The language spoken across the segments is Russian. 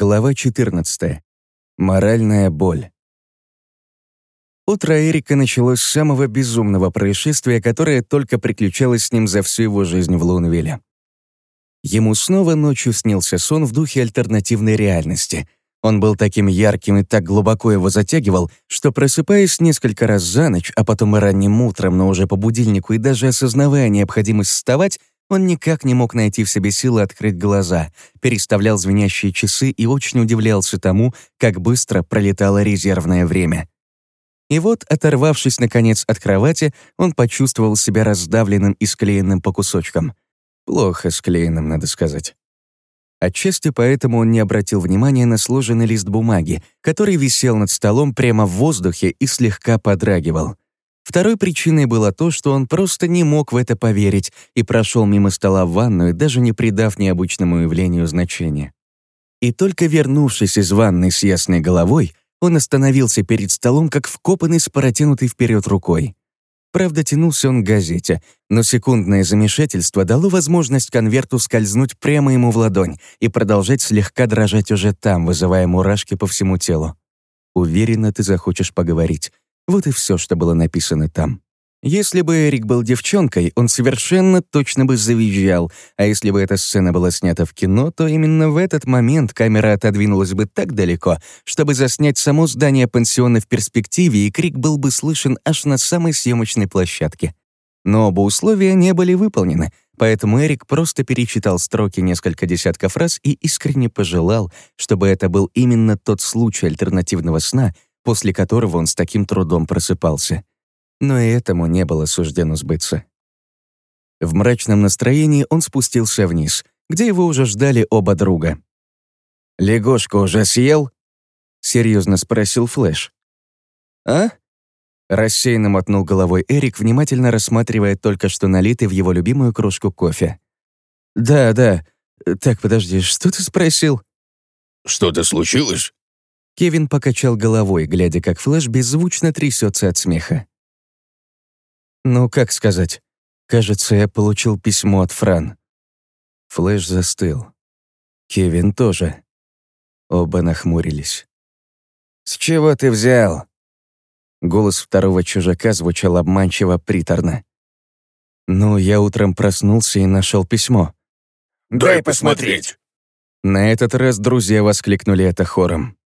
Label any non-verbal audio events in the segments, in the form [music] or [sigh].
Глава 14. Моральная боль. Утро Эрика началось с самого безумного происшествия, которое только приключалось с ним за всю его жизнь в Лунвилле. Ему снова ночью снился сон в духе альтернативной реальности. Он был таким ярким и так глубоко его затягивал, что, просыпаясь несколько раз за ночь, а потом и ранним утром, но уже по будильнику и даже осознавая необходимость вставать, он никак не мог найти в себе силы открыть глаза, переставлял звенящие часы и очень удивлялся тому, как быстро пролетало резервное время. И вот, оторвавшись, наконец, от кровати, он почувствовал себя раздавленным и склеенным по кусочкам. Плохо склеенным, надо сказать. Отчасти поэтому он не обратил внимания на сложенный лист бумаги, который висел над столом прямо в воздухе и слегка подрагивал. Второй причиной было то, что он просто не мог в это поверить и прошел мимо стола в ванную, даже не придав необычному явлению значения. И только вернувшись из ванной с ясной головой, он остановился перед столом, как вкопанный с протянутой вперед рукой. Правда, тянулся он к газете, но секундное замешательство дало возможность конверту скользнуть прямо ему в ладонь и продолжать слегка дрожать уже там, вызывая мурашки по всему телу. «Уверена, ты захочешь поговорить», вот и все, что было написано там. Если бы Эрик был девчонкой, он совершенно точно бы завизжал, а если бы эта сцена была снята в кино, то именно в этот момент камера отодвинулась бы так далеко, чтобы заснять само здание пансиона в перспективе, и крик был бы слышен аж на самой съемочной площадке. Но оба условия не были выполнены, поэтому Эрик просто перечитал строки несколько десятков раз и искренне пожелал, чтобы это был именно тот случай альтернативного сна, после которого он с таким трудом просыпался. Но и этому не было суждено сбыться. В мрачном настроении он спустился вниз, где его уже ждали оба друга. «Лягушку уже съел?» — серьезно спросил Флэш. «А?» — рассеянно мотнул головой Эрик, внимательно рассматривая только что налитый в его любимую кружку кофе. «Да, да. Так, подожди, что ты спросил?» «Что-то случилось?» Кевин покачал головой, глядя, как Флэш беззвучно трясется от смеха. «Ну, как сказать? Кажется, я получил письмо от Фран». Флэш застыл. Кевин тоже. Оба нахмурились. «С чего ты взял?» Голос второго чужака звучал обманчиво приторно. «Ну, я утром проснулся и нашел письмо». «Дай посмотреть!» На этот раз друзья воскликнули это хором.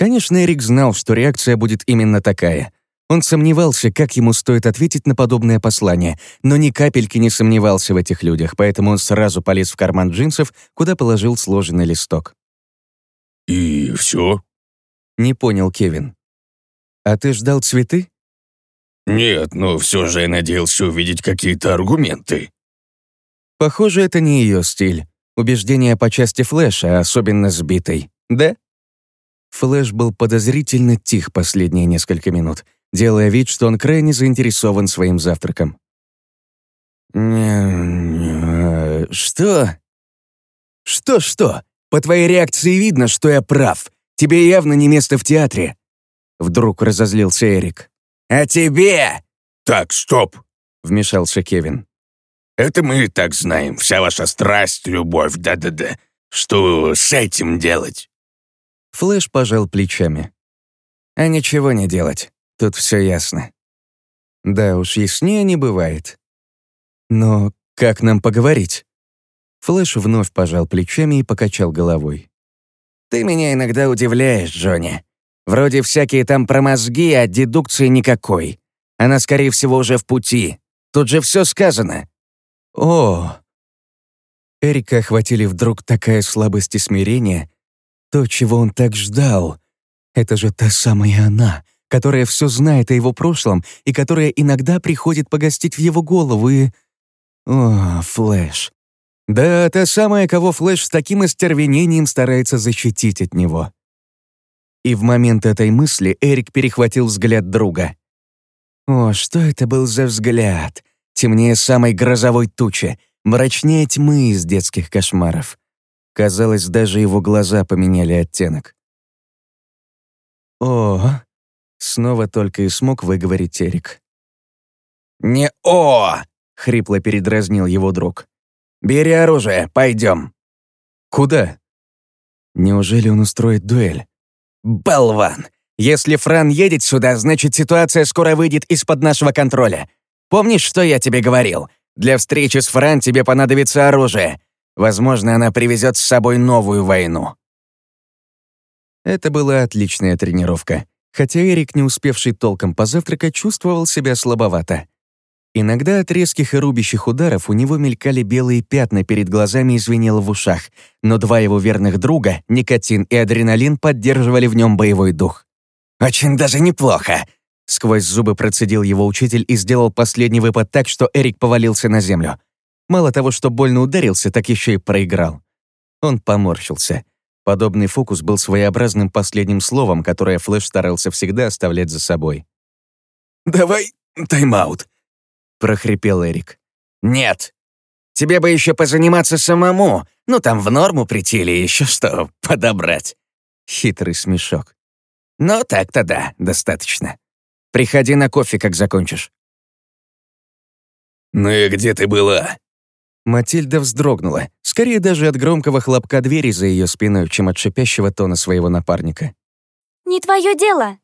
Конечно, Эрик знал, что реакция будет именно такая. Он сомневался, как ему стоит ответить на подобное послание, но ни капельки не сомневался в этих людях, поэтому он сразу полез в карман джинсов, куда положил сложенный листок. «И все?» — не понял Кевин. «А ты ждал цветы?» «Нет, но все же я надеялся увидеть какие-то аргументы». Похоже, это не ее стиль. Убеждения по части Флэша, особенно сбитой. Да? Флэш был подозрительно тих последние несколько минут, делая вид, что он крайне заинтересован своим завтраком. «Что?» «Что-что? По твоей реакции видно, что я прав. Тебе явно не место в театре». Вдруг разозлился Эрик. «А тебе?» «Так, стоп!» — вмешался Кевин. «Это мы и так знаем. Вся ваша страсть, любовь, да-да-да. Что с этим делать?» Флэш пожал плечами. А ничего не делать, тут все ясно. Да уж, яснее не бывает. Но как нам поговорить? Флэш вновь пожал плечами и покачал головой. «Ты меня иногда удивляешь, Джонни. Вроде всякие там про мозги, а дедукции никакой. Она, скорее всего, уже в пути. Тут же все сказано». «О!» Эрика охватили вдруг такая слабость и смирение, то, чего он так ждал. Это же та самая она, которая все знает о его прошлом и которая иногда приходит погостить в его голову и... О, Флэш. Да, та самая, кого Флэш с таким остервенением старается защитить от него. И в момент этой мысли Эрик перехватил взгляд друга. О, что это был за взгляд? Темнее самой грозовой тучи, мрачнее тьмы из детских кошмаров. Казалось, даже его глаза поменяли оттенок. «О!» — снова только и смог выговорить Эрик. «Не «о!» — хрипло передразнил его друг. «Бери оружие, пойдем». «Куда?» Неужели он устроит дуэль? «Болван! Если Фран едет сюда, значит, ситуация скоро выйдет из-под нашего контроля. Помнишь, что я тебе говорил? Для встречи с Фран тебе понадобится оружие. Возможно, она привезет с собой новую войну». Это была отличная тренировка, хотя Эрик, не успевший толком позавтракать, чувствовал себя слабовато. Иногда от резких и рубящих ударов у него мелькали белые пятна перед глазами и звенело в ушах, но два его верных друга, никотин и адреналин, поддерживали в нем боевой дух. «Очень даже неплохо!» Сквозь зубы процедил его учитель и сделал последний выпад так, что Эрик повалился на землю. Мало того, что больно ударился, так еще и проиграл. Он поморщился. Подобный фокус был своеобразным последним словом, которое Флэш старался всегда оставлять за собой. «Давай тайм-аут», прохрипел Эрик. «Нет. Тебе бы еще позаниматься самому. Ну, там в норму прийти или еще что подобрать». Хитрый смешок. «Ну, так-то да, достаточно. Приходи на кофе, как закончишь». «Ну и где ты была?» Матильда вздрогнула, скорее даже от громкого хлопка двери за ее спиной, чем от шипящего тона своего напарника. «Не твое дело!»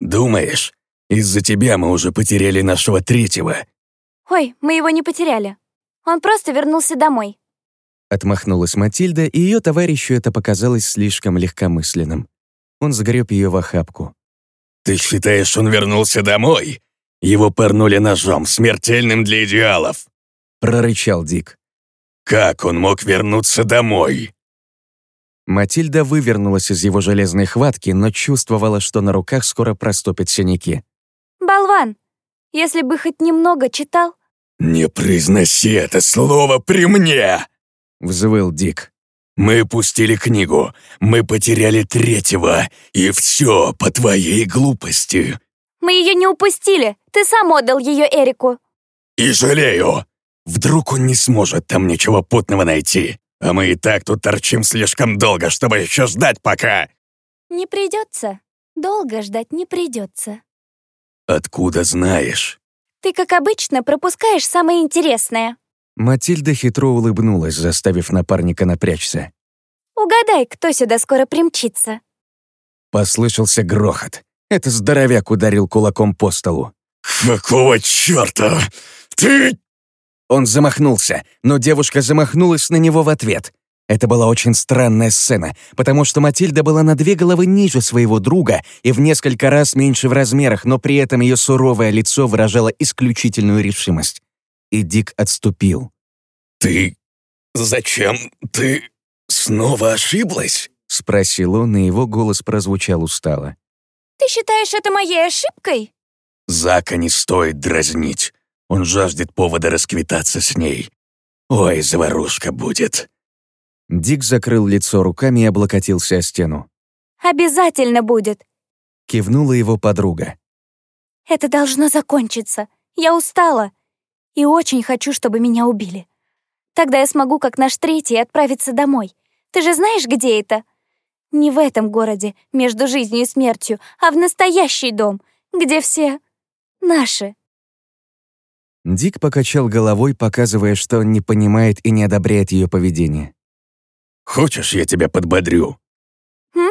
«Думаешь, из-за тебя мы уже потеряли нашего третьего?» «Ой, мы его не потеряли. Он просто вернулся домой». Отмахнулась Матильда, и ее товарищу это показалось слишком легкомысленным. Он загреб ее в охапку. «Ты считаешь, он вернулся домой? Его пырнули ножом, смертельным для идеалов!» Прорычал Дик. «Как он мог вернуться домой?» Матильда вывернулась из его железной хватки, но чувствовала, что на руках скоро проступят синяки. «Болван, если бы хоть немного читал...» «Не произноси это слово при мне!» — взвыл Дик. «Мы пустили книгу, мы потеряли третьего, и все по твоей глупости». «Мы ее не упустили, ты сам отдал ее Эрику». «И жалею. Вдруг он не сможет там ничего путного найти, а мы и так тут торчим слишком долго, чтобы еще ждать пока». «Не придется. Долго ждать не придется». «Откуда знаешь?» «Ты, как обычно, пропускаешь самое интересное». Матильда хитро улыбнулась, заставив напарника напрячься. «Угадай, кто сюда скоро примчится». Послышался грохот. Это здоровяк ударил кулаком по столу. «Какого черта? Ты...» Он замахнулся, но девушка замахнулась на него в ответ. Это была очень странная сцена, потому что Матильда была на две головы ниже своего друга и в несколько раз меньше в размерах, но при этом ее суровое лицо выражало исключительную решимость. И Дик отступил. «Ты... зачем ты снова ошиблась?» — спросил он, и его голос прозвучал устало. «Ты считаешь это моей ошибкой?» «Зака не стоит дразнить. Он жаждет повода расквитаться с ней. Ой, заварушка будет». Дик закрыл лицо руками и облокотился о стену. «Обязательно будет!» — кивнула его подруга. «Это должно закончиться. Я устала. И очень хочу, чтобы меня убили. Тогда я смогу, как наш третий, отправиться домой. Ты же знаешь, где это? Не в этом городе, между жизнью и смертью, а в настоящий дом, где все наши». Дик покачал головой, показывая, что он не понимает и не одобряет ее поведение. Хочешь, я тебя подбодрю?» «Хм?»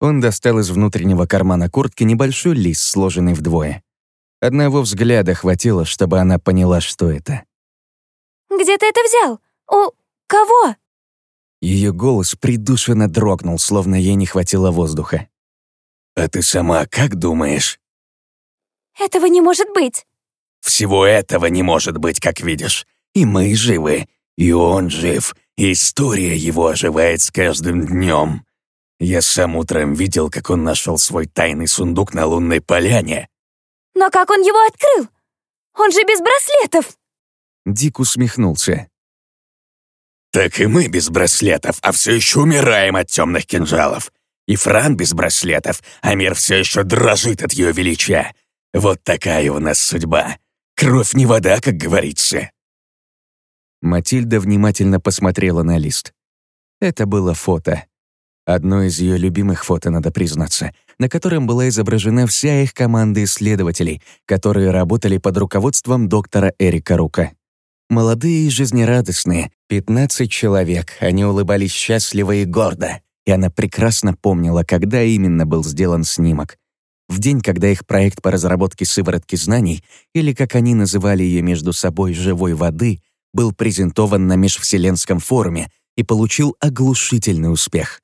Он достал из внутреннего кармана куртки небольшой лист, сложенный вдвое. Одного взгляда хватило, чтобы она поняла, что это. «Где ты это взял? У кого?» Ее голос придушенно дрогнул, словно ей не хватило воздуха. «А ты сама как думаешь?» «Этого не может быть!» «Всего этого не может быть, как видишь. И мы живы, и он жив, История его оживает с каждым днем. Я сам утром видел, как он нашел свой тайный сундук на лунной поляне. Но как он его открыл? Он же без браслетов. Дик усмехнулся. Так и мы без браслетов, а все еще умираем от темных кинжалов. И Фран без браслетов, а мир все еще дрожит от ее величия. Вот такая у нас судьба. Кровь не вода, как говорится. Матильда внимательно посмотрела на лист. Это было фото. Одно из ее любимых фото, надо признаться, на котором была изображена вся их команда исследователей, которые работали под руководством доктора Эрика Рука. Молодые и жизнерадостные, 15 человек, они улыбались счастливо и гордо. и она прекрасно помнила, когда именно был сделан снимок. В день, когда их проект по разработке сыворотки знаний, или как они называли ее между собой «живой воды», был презентован на межвселенском форуме и получил оглушительный успех.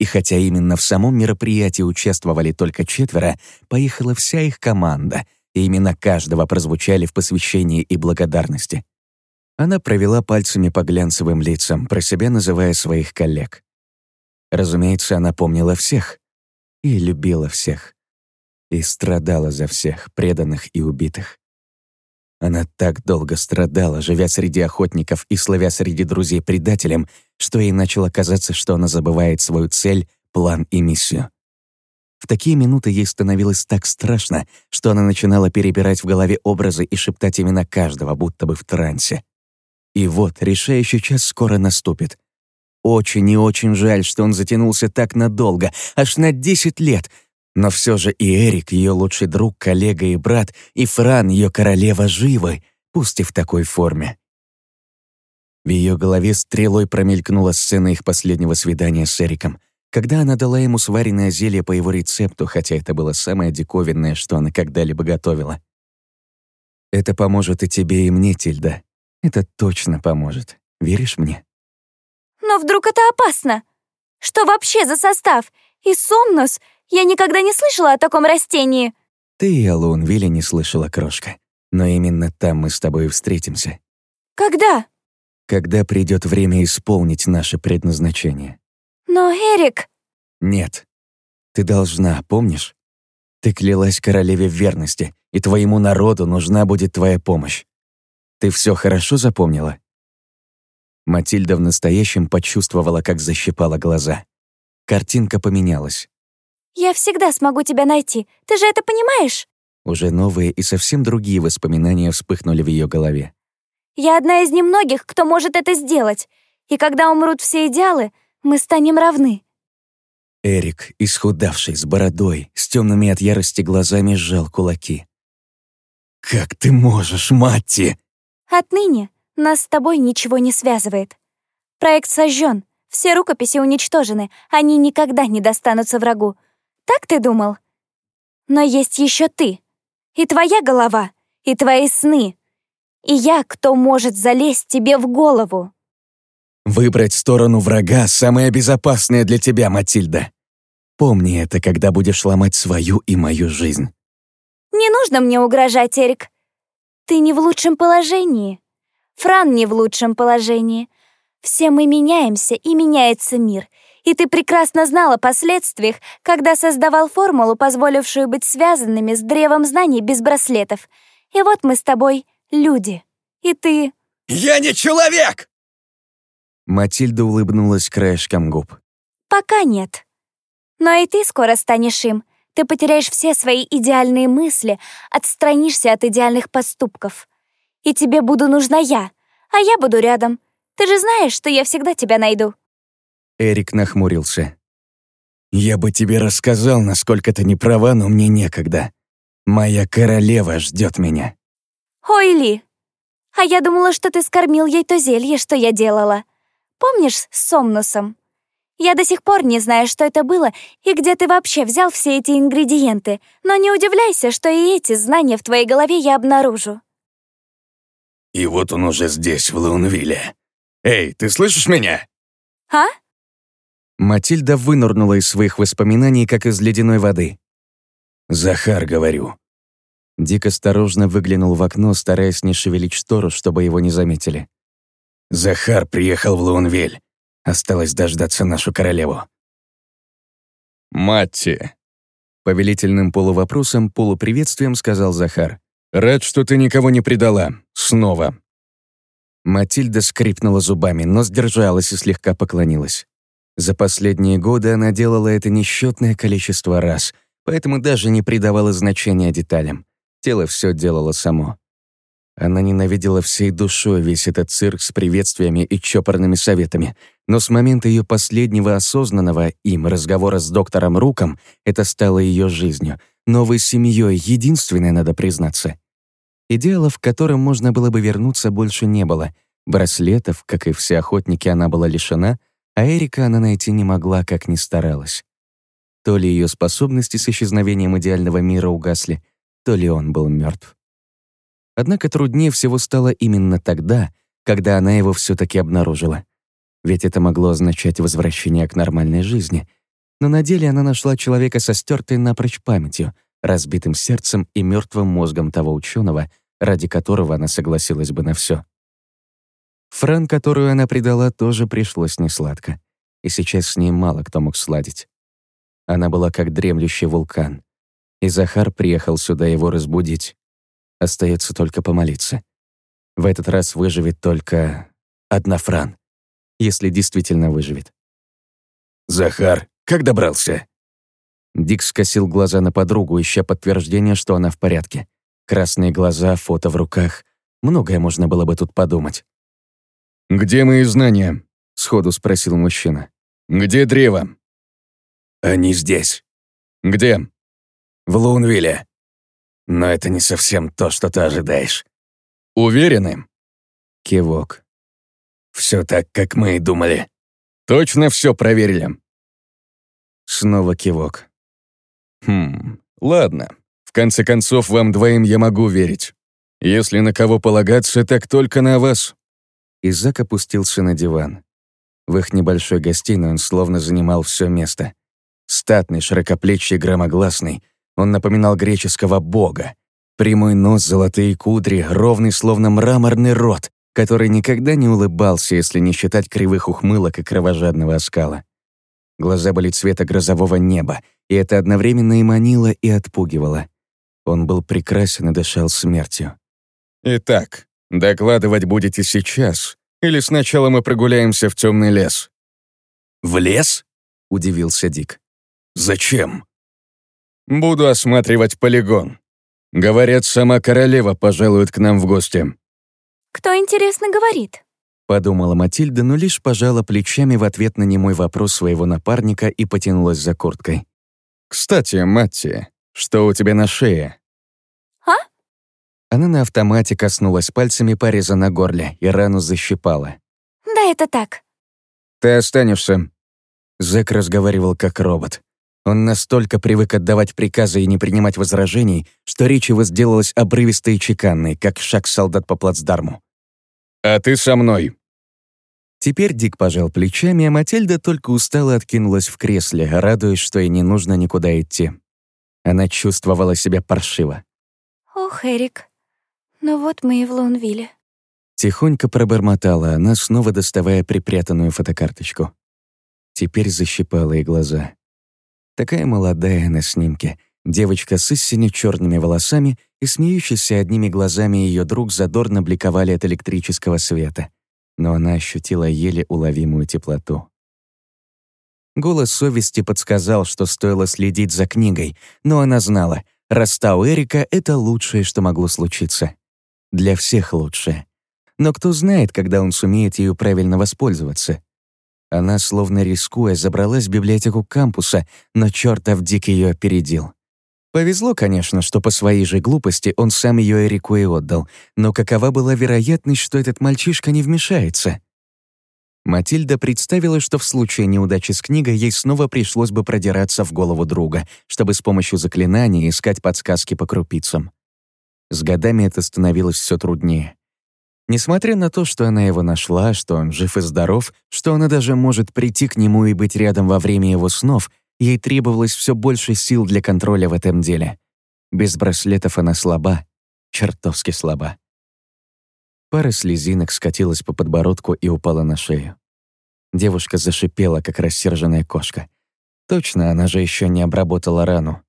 И хотя именно в самом мероприятии участвовали только четверо, поехала вся их команда, и имена каждого прозвучали в посвящении и благодарности. Она провела пальцами по глянцевым лицам, про себя называя своих коллег. Разумеется, она помнила всех и любила всех, и страдала за всех, преданных и убитых. Она так долго страдала, живя среди охотников и славя среди друзей предателем, что ей начало казаться, что она забывает свою цель, план и миссию. В такие минуты ей становилось так страшно, что она начинала перебирать в голове образы и шептать имена каждого, будто бы в трансе. И вот решающий час скоро наступит. Очень и очень жаль, что он затянулся так надолго, аж на 10 лет. Но все же и Эрик, ее лучший друг, коллега и брат, и Фран, ее королева, живы, пусть и в такой форме. В ее голове стрелой промелькнула сцена их последнего свидания с Эриком, когда она дала ему сваренное зелье по его рецепту, хотя это было самое диковинное, что она когда-либо готовила. «Это поможет и тебе, и мне, Тильда. Это точно поможет. Веришь мне?» Но вдруг это опасно? Что вообще за состав? И сомнус? Я никогда не слышала о таком растении. Ты и о Лоунвилле не слышала, крошка. Но именно там мы с тобой встретимся. Когда? Когда придет время исполнить наше предназначение. Но, Эрик... Нет. Ты должна, помнишь? Ты клялась королеве в верности, и твоему народу нужна будет твоя помощь. Ты все хорошо запомнила? Матильда в настоящем почувствовала, как защипала глаза. Картинка поменялась. «Я всегда смогу тебя найти. Ты же это понимаешь?» Уже новые и совсем другие воспоминания вспыхнули в ее голове. «Я одна из немногих, кто может это сделать. И когда умрут все идеалы, мы станем равны». Эрик, исхудавший, с бородой, с темными от ярости глазами, сжал кулаки. «Как ты можешь, Матти?» «Отныне нас с тобой ничего не связывает. Проект сожжен, все рукописи уничтожены, они никогда не достанутся врагу. Так ты думал? Но есть еще ты. И твоя голова, и твои сны. И я, кто может залезть тебе в голову. Выбрать сторону врага — самое безопасное для тебя, Матильда. Помни это, когда будешь ломать свою и мою жизнь. Не нужно мне угрожать, Эрик. Ты не в лучшем положении. Фран не в лучшем положении. Все мы меняемся, и меняется мир. И ты прекрасно знал о последствиях, когда создавал формулу, позволившую быть связанными с древом знаний без браслетов. И вот мы с тобой люди. И ты... «Я не человек!» Матильда улыбнулась краешком губ. «Пока нет. Но и ты скоро станешь им. Ты потеряешь все свои идеальные мысли, отстранишься от идеальных поступков и тебе буду нужна я, а я буду рядом. Ты же знаешь, что я всегда тебя найду». Эрик нахмурился. «Я бы тебе рассказал, насколько ты не права, но мне некогда. Моя королева ждет меня». «Ой, Ли, а я думала, что ты скормил ей то зелье, что я делала. Помнишь с Сомнусом? Я до сих пор не знаю, что это было и где ты вообще взял все эти ингредиенты, но не удивляйся, что и эти знания в твоей голове я обнаружу». И вот он уже здесь, в Лаунвилле. Эй, ты слышишь меня? А? Матильда вынырнула из своих воспоминаний, как из ледяной воды. «Захар, говорю». Дик осторожно выглянул в окно, стараясь не шевелить штору, чтобы его не заметили. «Захар приехал в Лаунвель. Осталось дождаться нашу королеву». «Матти», — повелительным полувопросом, полуприветствием сказал Захар. «Рад, что ты никого не предала. Снова». Матильда скрипнула зубами, но сдержалась и слегка поклонилась. За последние годы она делала это несчетное количество раз, поэтому даже не придавала значения деталям. Тело все делало само. Она ненавидела всей душой весь этот цирк с приветствиями и чопорными советами, но с момента ее последнего осознанного им разговора с доктором Руком это стало ее жизнью, новой семьей, единственной, надо признаться. Идеала, в котором можно было бы вернуться, больше не было. Браслетов, как и все охотники, она была лишена, А Эрика она найти не могла, как ни старалась. То ли ее способности с исчезновением идеального мира угасли, то ли он был мертв. Однако труднее всего стало именно тогда, когда она его все таки обнаружила. Ведь это могло означать возвращение к нормальной жизни. Но на деле она нашла человека со стертой напрочь памятью, разбитым сердцем и мертвым мозгом того ученого, ради которого она согласилась бы на все. Фран, которую она предала, тоже пришлось несладко. И сейчас с ней мало кто мог сладить. Она была как дремлющий вулкан. И Захар приехал сюда его разбудить. Остается только помолиться. В этот раз выживет только одна Фран. Если действительно выживет. «Захар, как добрался?» Дик скосил глаза на подругу, ища подтверждение, что она в порядке. Красные глаза, фото в руках. Многое можно было бы тут подумать. «Где мои знания?» — сходу спросил мужчина. «Где древо?» «Они здесь». «Где?» «В Лунвилле. Но это не совсем то, что ты ожидаешь». «Уверены?» Кивок. Все так, как мы и думали». «Точно все проверили?» Снова кивок. «Хм, ладно. В конце концов, вам двоим я могу верить. Если на кого полагаться, так только на вас». Изак опустился на диван. В их небольшой гостиной он словно занимал все место. Статный, широкоплечий, громогласный, он напоминал греческого бога. Прямой нос, золотые кудри, ровный, словно мраморный рот, который никогда не улыбался, если не считать кривых ухмылок и кровожадного оскала. Глаза были цвета грозового неба, и это одновременно и манило, и отпугивало. Он был прекрасен и дышал смертью. «Итак, докладывать будете сейчас, или сначала мы прогуляемся в темный лес?» «В лес?» — удивился Дик. «Зачем?» «Буду осматривать полигон. Говорят, сама королева пожалует к нам в гости». Кто, интересно, говорит? Подумала Матильда, но лишь пожала плечами в ответ на немой вопрос своего напарника и потянулась за курткой. «Кстати, Матти, что у тебя на шее?» Она на автомате коснулась пальцами пореза на горле и рану защипала. Да, это так. «Ты останешься». Зэк разговаривал как робот. Он настолько привык отдавать приказы и не принимать возражений, что речь его сделалась обрывистой и чеканной, как шаг солдат по плацдарму. «А ты со мной». Теперь Дик пожал плечами, а Матильда только устало откинулась в кресле, радуясь, что ей не нужно никуда идти. Она чувствовала себя паршиво. Ох, Эрик, ну вот мы и в Лунвилле. Тихонько пробормотала она, снова доставая припрятанную фотокарточку. Теперь защипала ей глаза. Такая молодая на снимке. Девочка с истинно черными волосами и смеющийся одними глазами ее друг задорно бликовали от электрического света. Но она ощутила еле уловимую теплоту. Голос совести подсказал, что стоило следить за книгой, но она знала, у Эрика — это лучшее, что могло случиться. Для всех лучшее. Но кто знает, когда он сумеет ею правильно воспользоваться. Она, словно рискуя, забралась в библиотеку кампуса, но чертов Дик ее опередил. Повезло, конечно, что по своей же глупости он сам ее Эрику и отдал, но какова была вероятность, что этот мальчишка не вмешается? Матильда представила, что в случае неудачи с книгой ей снова пришлось бы продираться в голову друга, чтобы с помощью заклинаний искать подсказки по крупицам. С годами это становилось все труднее. Несмотря на то, что она его нашла, что он жив и здоров, что она даже может прийти к нему и быть рядом во время его снов, ей требовалось все больше сил для контроля в этом деле. Без браслетов она слаба, чертовски слаба. Пара слезинок скатилась по подбородку и упала на шею. Девушка зашипела, как рассерженная кошка. Точно, она же еще не обработала рану.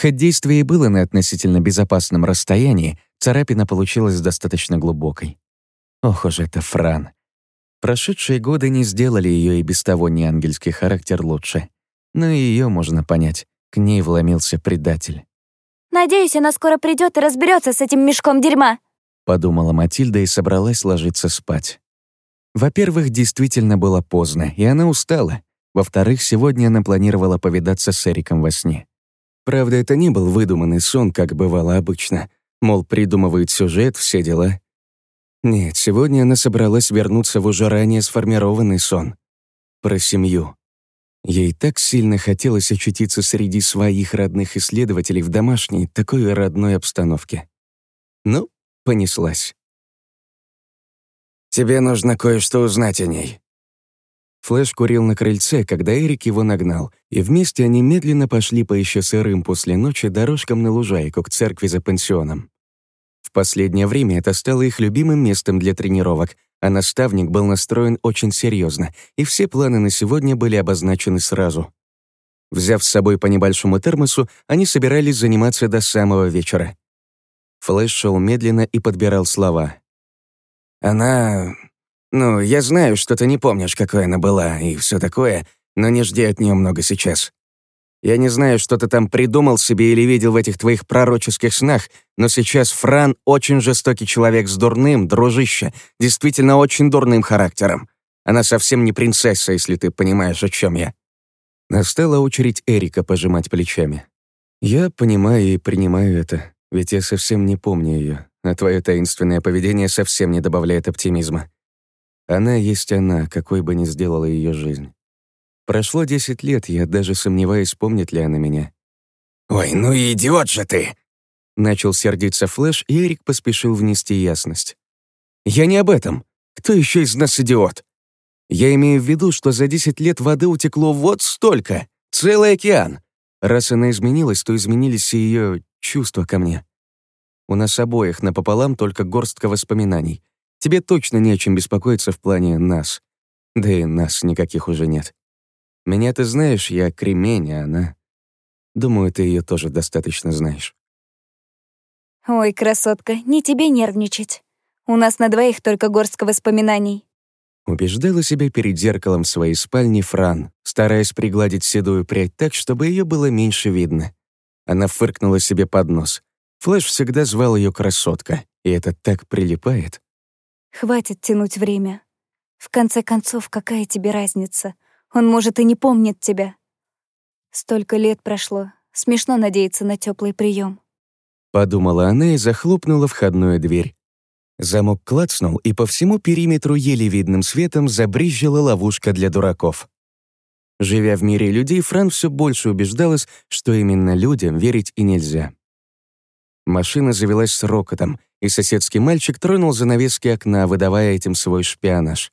Хоть действие и было на относительно безопасном расстоянии, царапина получилась достаточно глубокой. Ох уж это Фран. Прошедшие годы не сделали ее и без того неангельский характер лучше. Но и ее можно понять. К ней вломился предатель. Надеюсь, она скоро придет и разберется с этим мешком дерьма. Подумала Матильда и собралась ложиться спать. Во-первых, действительно было поздно, и она устала. Во-вторых, сегодня она планировала повидаться с Эриком во сне. Правда, это не был выдуманный сон, как бывало обычно. Мол, придумывает сюжет, все дела. Нет, сегодня она собралась вернуться в уже ранее сформированный сон. про семью. Ей так сильно хотелось очутиться среди своих родных исследователей в домашней, такой родной обстановке. Ну, понеслась. «Тебе нужно кое-что узнать о ней». Флэш курил на крыльце, когда Эрик его нагнал, и вместе они медленно пошли по еще сырым после ночи дорожкам на лужайку к церкви за пансионом. В последнее время это стало их любимым местом для тренировок, а наставник был настроен очень серьезно, и все планы на сегодня были обозначены сразу. Взяв с собой по небольшому термосу, они собирались заниматься до самого вечера. Флэш шел медленно и подбирал слова. «Она... Ну, я знаю, что ты не помнишь, какой она была и все такое, но не жди от нее много сейчас. Я не знаю, что ты там придумал себе или видел в этих твоих пророческих снах, но сейчас Фран очень жестокий человек с дурным, дружище, действительно очень дурным характером. Она совсем не принцесса, если ты понимаешь, о чем я». Настала очередь Эрика пожимать плечами. «Я понимаю и принимаю это, ведь я совсем не помню ее, а твое таинственное поведение совсем не добавляет оптимизма. Она есть она, какой бы ни сделала ее жизнь. Прошло десять лет, я даже сомневаюсь, помнит ли она меня. «Ой, ну и идиот же ты!» Начал сердиться Флэш, и Эрик поспешил внести ясность. «Я не об этом. Кто еще из нас идиот? Я имею в виду, что за десять лет воды утекло вот столько, целый океан. Раз она изменилась, то изменились и ее чувства ко мне. У нас обоих напополам только горстка воспоминаний. Тебе точно не о чем беспокоиться в плане нас. Да и нас никаких уже нет. Меня ты знаешь, я кремень, а она... Думаю, ты ее тоже достаточно знаешь. Ой, красотка, не тебе нервничать. У нас на двоих только горстка воспоминаний. Убеждала себя перед зеркалом в своей спальни Фран, стараясь пригладить седую прядь так, чтобы ее было меньше видно. Она фыркнула себе под нос. Флэш всегда звал ее красотка, и это так прилипает. Хватит тянуть время. В конце концов, какая тебе разница? Он, может, и не помнит тебя. Столько лет прошло. Смешно надеяться на теплый прием. Подумала она и захлопнула входную дверь. Замок клацнул, и по всему периметру еле видным светом забрызжила ловушка для дураков. Живя в мире людей, Фран все больше убеждалась, что именно людям верить и нельзя. Машина завелась с рокотом, и соседский мальчик тронул занавески окна, выдавая этим свой шпионаж.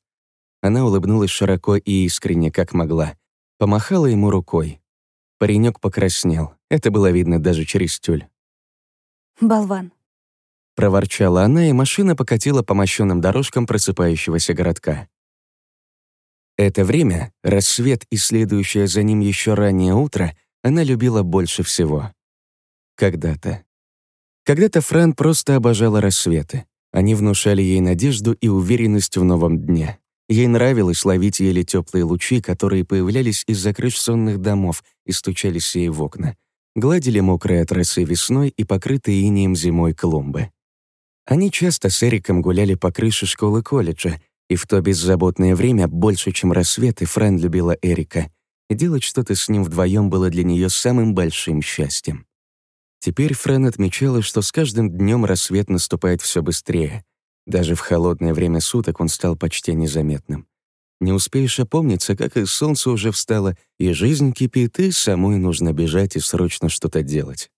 Она улыбнулась широко и искренне, как могла. Помахала ему рукой. Паренек покраснел. Это было видно даже через тюль. «Болван». Проворчала она, и машина покатила по мощенным дорожкам просыпающегося городка. Это время, рассвет и следующее за ним еще раннее утро, она любила больше всего. Когда-то. Когда-то Фран просто обожала рассветы. Они внушали ей надежду и уверенность в новом дне. Ей нравилось ловить еле теплые лучи, которые появлялись из-за крыш сонных домов и стучались ей в окна. Гладили мокрые от весной и покрытые инеем зимой клумбы. Они часто с Эриком гуляли по крыше школы-колледжа, и в то беззаботное время, больше, чем рассветы, Фрэн любила Эрика, делать что-то с ним вдвоем было для нее самым большим счастьем. Теперь Фрэн отмечала, что с каждым днем рассвет наступает все быстрее, даже в холодное время суток он стал почти незаметным. Не успеешь опомниться, как и солнце уже встало, и жизнь кипит, и самой нужно бежать и срочно что-то делать.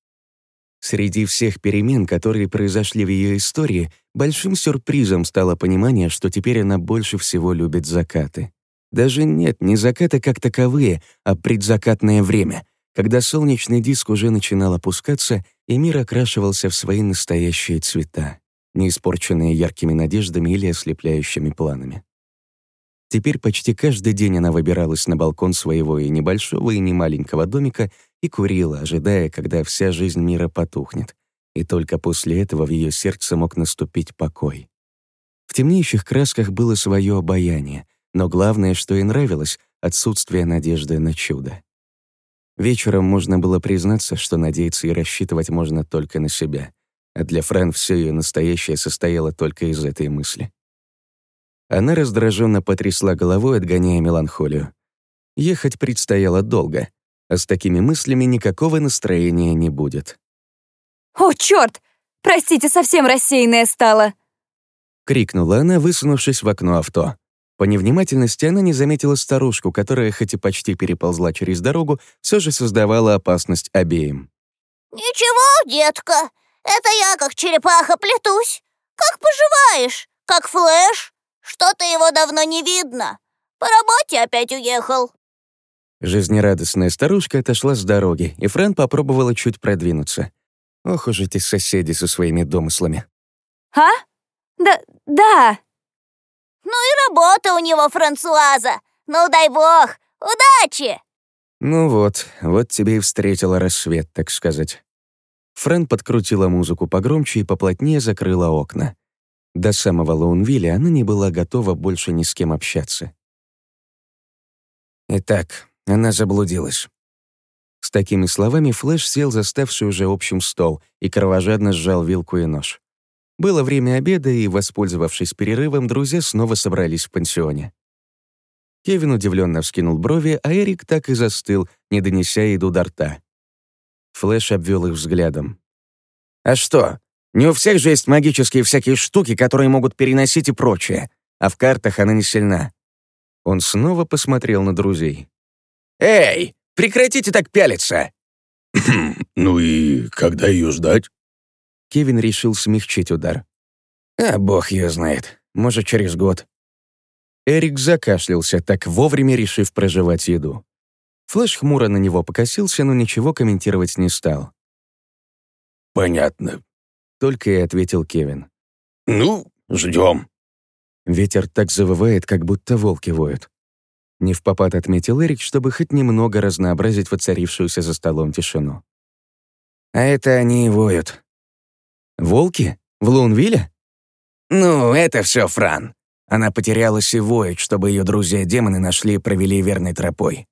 Среди всех перемен, которые произошли в ее истории, большим сюрпризом стало понимание, что теперь она больше всего любит закаты. Даже нет, не закаты как таковые, а предзакатное время, когда солнечный диск уже начинал опускаться, и мир окрашивался в свои настоящие цвета не испорченные яркими надеждами или ослепляющими планами. Теперь почти каждый день она выбиралась на балкон своего и небольшого, и немаленького домика и курила, ожидая, когда вся жизнь мира потухнет. И только после этого в ее сердце мог наступить покой. В темнеющих красках было свое обаяние, но главное, что ей нравилось — отсутствие надежды на чудо. Вечером можно было признаться, что надеяться и рассчитывать можно только на себя — а для Фран все ее настоящее состояло только из этой мысли. Она раздраженно потрясла головой, отгоняя меланхолию. Ехать предстояло долго, а с такими мыслями никакого настроения не будет. «О, черт! Простите, совсем рассеянная стала!» — крикнула она, высунувшись в окно авто. По невнимательности она не заметила старушку, которая, хоть и почти переползла через дорогу, все же создавала опасность обеим. «Ничего, детка, это я как черепаха плетусь. Как поживаешь? Как флэш? Что-то его давно не видно. По работе опять уехал». Жизнерадостная старушка отошла с дороги, и Фран попробовала чуть продвинуться. Ох уж эти соседи со своими домыслами. А? Да, да. Ну и работа у него, Франсуаза. Ну дай бог, удачи! Ну вот, вот тебе и встретила рассвет, так сказать. Фрэн подкрутила музыку погромче и поплотнее закрыла окна. До самого Лоунвилля она не была готова больше ни с кем общаться. Итак, она заблудилась. С такими словами Флэш сел за ставший уже общим стол и кровожадно сжал вилку и нож. Было время обеда, и, воспользовавшись перерывом, друзья снова собрались в пансионе. Кевин удивленно вскинул брови, а Эрик так и застыл, не донеся еду до рта. Флэш обвел их взглядом. «А что? Не у всех же есть магические всякие штуки, которые могут переносить и прочее, а в картах она не сильна». Он снова посмотрел на друзей. «Эй, прекратите так пялиться!» [clears throat] «Ну и когда ее ждать?» Кевин решил смягчить удар. «А бог ее знает. Может, через год». Эрик закашлялся, так вовремя решив проживать еду. Флэш хмуро на него покосился, но ничего комментировать не стал. «Понятно», — только и ответил Кевин. «Ну, ждем». Ветер так завывает, как будто волки воют. Не в попад отметил Эрик, чтобы хоть немного разнообразить воцарившуюся за столом тишину. «А это они и воют». «Волки? В Лунвилле?» «Ну, это все Фран. Она потерялась и воет, чтобы ее друзья-демоны нашли и провели верной тропой.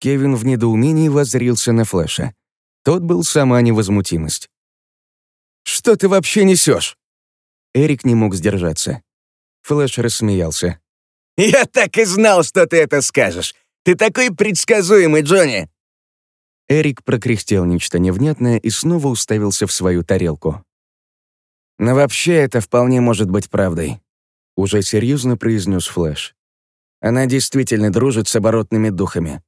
Кевин в недоумении воззрился на Флэша. Тот был сама невозмутимость. «Что ты вообще несешь?» Эрик не мог сдержаться. Флэш рассмеялся. «Я так и знал, что ты это скажешь! Ты такой предсказуемый, Джонни!» Эрик прокряхтел нечто невнятное и снова уставился в свою тарелку. «Но вообще это вполне может быть правдой», — уже серьезно произнес Флэш. «Она действительно дружит с оборотными духами.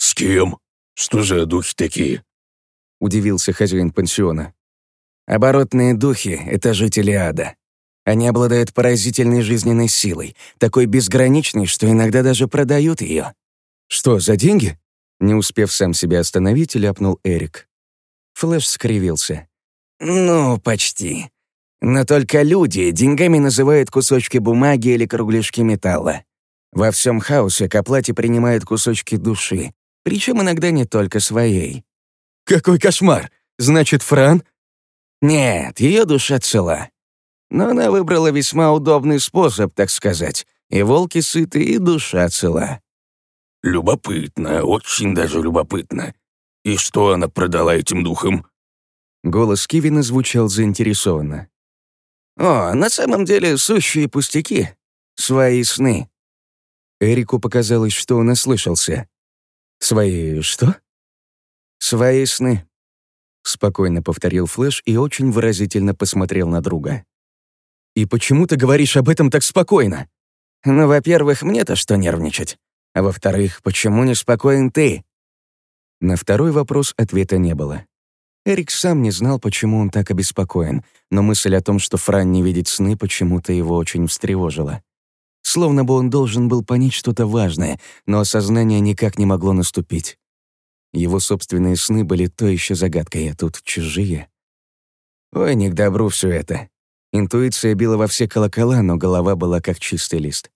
«С кем? Что за духи такие?» — удивился хозяин пансиона. «Оборотные духи — это жители ада. Они обладают поразительной жизненной силой, такой безграничной, что иногда даже продают ее». «Что, за деньги?» Не успев сам себя остановить, ляпнул Эрик. Флэш скривился. «Ну, почти. Но только люди деньгами называют кусочки бумаги или кругляшки металла. Во всем хаосе к оплате принимают кусочки души, причем иногда не только своей. «Какой кошмар! Значит, Фран?» «Нет, ее душа цела. Но она выбрала весьма удобный способ, так сказать. И волки сыты, и душа цела». «Любопытно, очень даже любопытно. И что она продала этим духам?» Голос Кивина звучал заинтересованно. «О, на самом деле сущие пустяки. Свои сны». Эрику показалось, что он ослышался. «Свои что?» «Свои сны», — спокойно повторил Флэш и очень выразительно посмотрел на друга. «И почему ты говоришь об этом так спокойно?» «Ну, во-первых, мне-то что нервничать. А во-вторых, почему не спокоен ты?» На второй вопрос ответа не было. Эрик сам не знал, почему он так обеспокоен, но мысль о том, что Фран не видит сны, почему-то его очень встревожила. Словно бы он должен был понять что-то важное, но осознание никак не могло наступить. Его собственные сны были то еще загадкой, а тут чужие. Ой, не к добру все это. Интуиция била во все колокола, но голова была как чистый лист.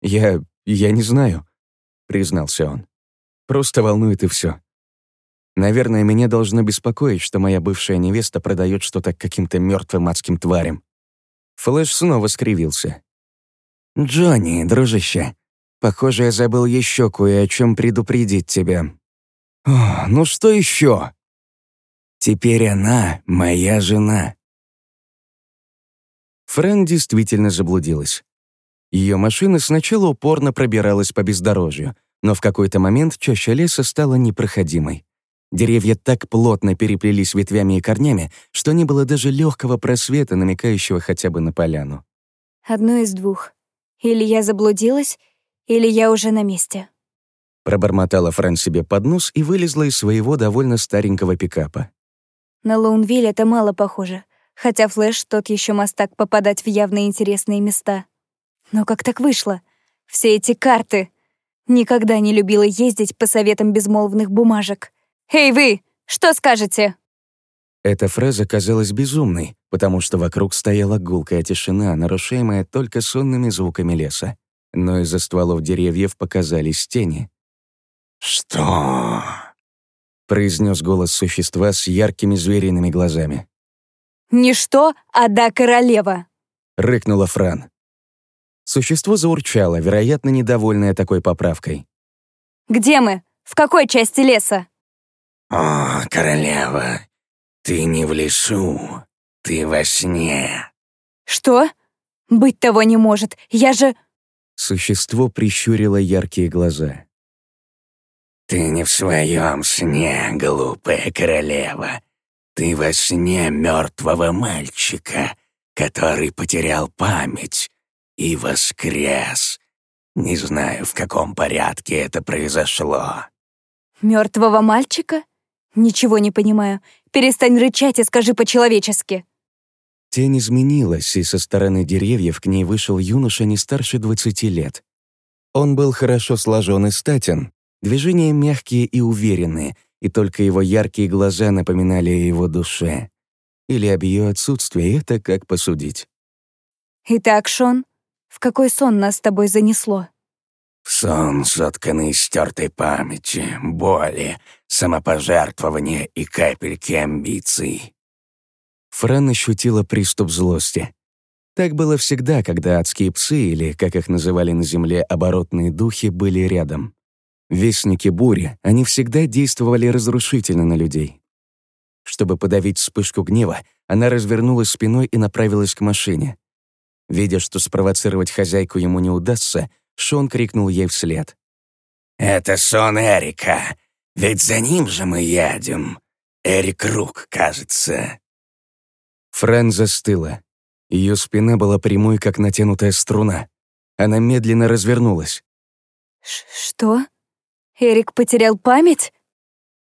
«Я... я не знаю», — признался он. «Просто волнует и все. Наверное, меня должно беспокоить, что моя бывшая невеста продает что-то каким-то мертвым адским тварям». Флэш снова скривился. «Джонни, дружище, похоже, я забыл еще кое о чем предупредить тебя». О, «Ну что еще?» «Теперь она моя жена». Фрэн действительно заблудилась. Ее машина сначала упорно пробиралась по бездорожью, но в какой-то момент чаще леса стала непроходимой. Деревья так плотно переплелись ветвями и корнями, что не было даже легкого просвета, намекающего хотя бы на поляну. Одно из двух. Или я заблудилась, или я уже на месте. Пробормотала Фран себе под нос и вылезла из своего довольно старенького пикапа. На Лоунвиль это мало похоже, хотя Флэш тот еще мастак попадать в явно интересные места. Но как так вышло? Все эти карты. Никогда не любила ездить по советам безмолвных бумажек. «Эй, вы! Что скажете?» Эта фраза казалась безумной, потому что вокруг стояла гулкая тишина, нарушаемая только сонными звуками леса. Но из-за стволов деревьев показались тени. «Что?» — произнес голос существа с яркими звериными глазами. «Не что, а да королева!» — рыкнула Фран. Существо заурчало, вероятно, недовольное такой поправкой. «Где мы? В какой части леса?» «О, королева, ты не в лесу, ты во сне». «Что? Быть того не может, я же...» Существо прищурило яркие глаза. «Ты не в своем сне, глупая королева. Ты во сне мертвого мальчика, который потерял память и воскрес. Не знаю, в каком порядке это произошло». Мертвого мальчика? Ничего не понимаю. Перестань рычать и скажи по-человечески. Тень изменилась, и со стороны деревьев к ней вышел юноша не старше двадцати лет. Он был хорошо сложен и статен, движения мягкие и уверенные, и только его яркие глаза напоминали о его душе. Или об ее отсутствии, это как посудить. Итак, Шон, в какой сон нас с тобой занесло? Сон, сотканный стертой памяти, боли, самопожертвования и капельки амбиций. Фран ощутила приступ злости. Так было всегда, когда адские псы, или, как их называли на земле, оборотные духи, были рядом. Вестники бури, они всегда действовали разрушительно на людей. Чтобы подавить вспышку гнева, она развернулась спиной и направилась к машине. Видя, что спровоцировать хозяйку ему не удастся, Шон крикнул ей вслед. «Это сон Эрика, ведь за ним же мы едем. Эрик Рук, кажется». Фран застыла. Ее спина была прямой, как натянутая струна. Она медленно развернулась. Ш что? Эрик потерял память?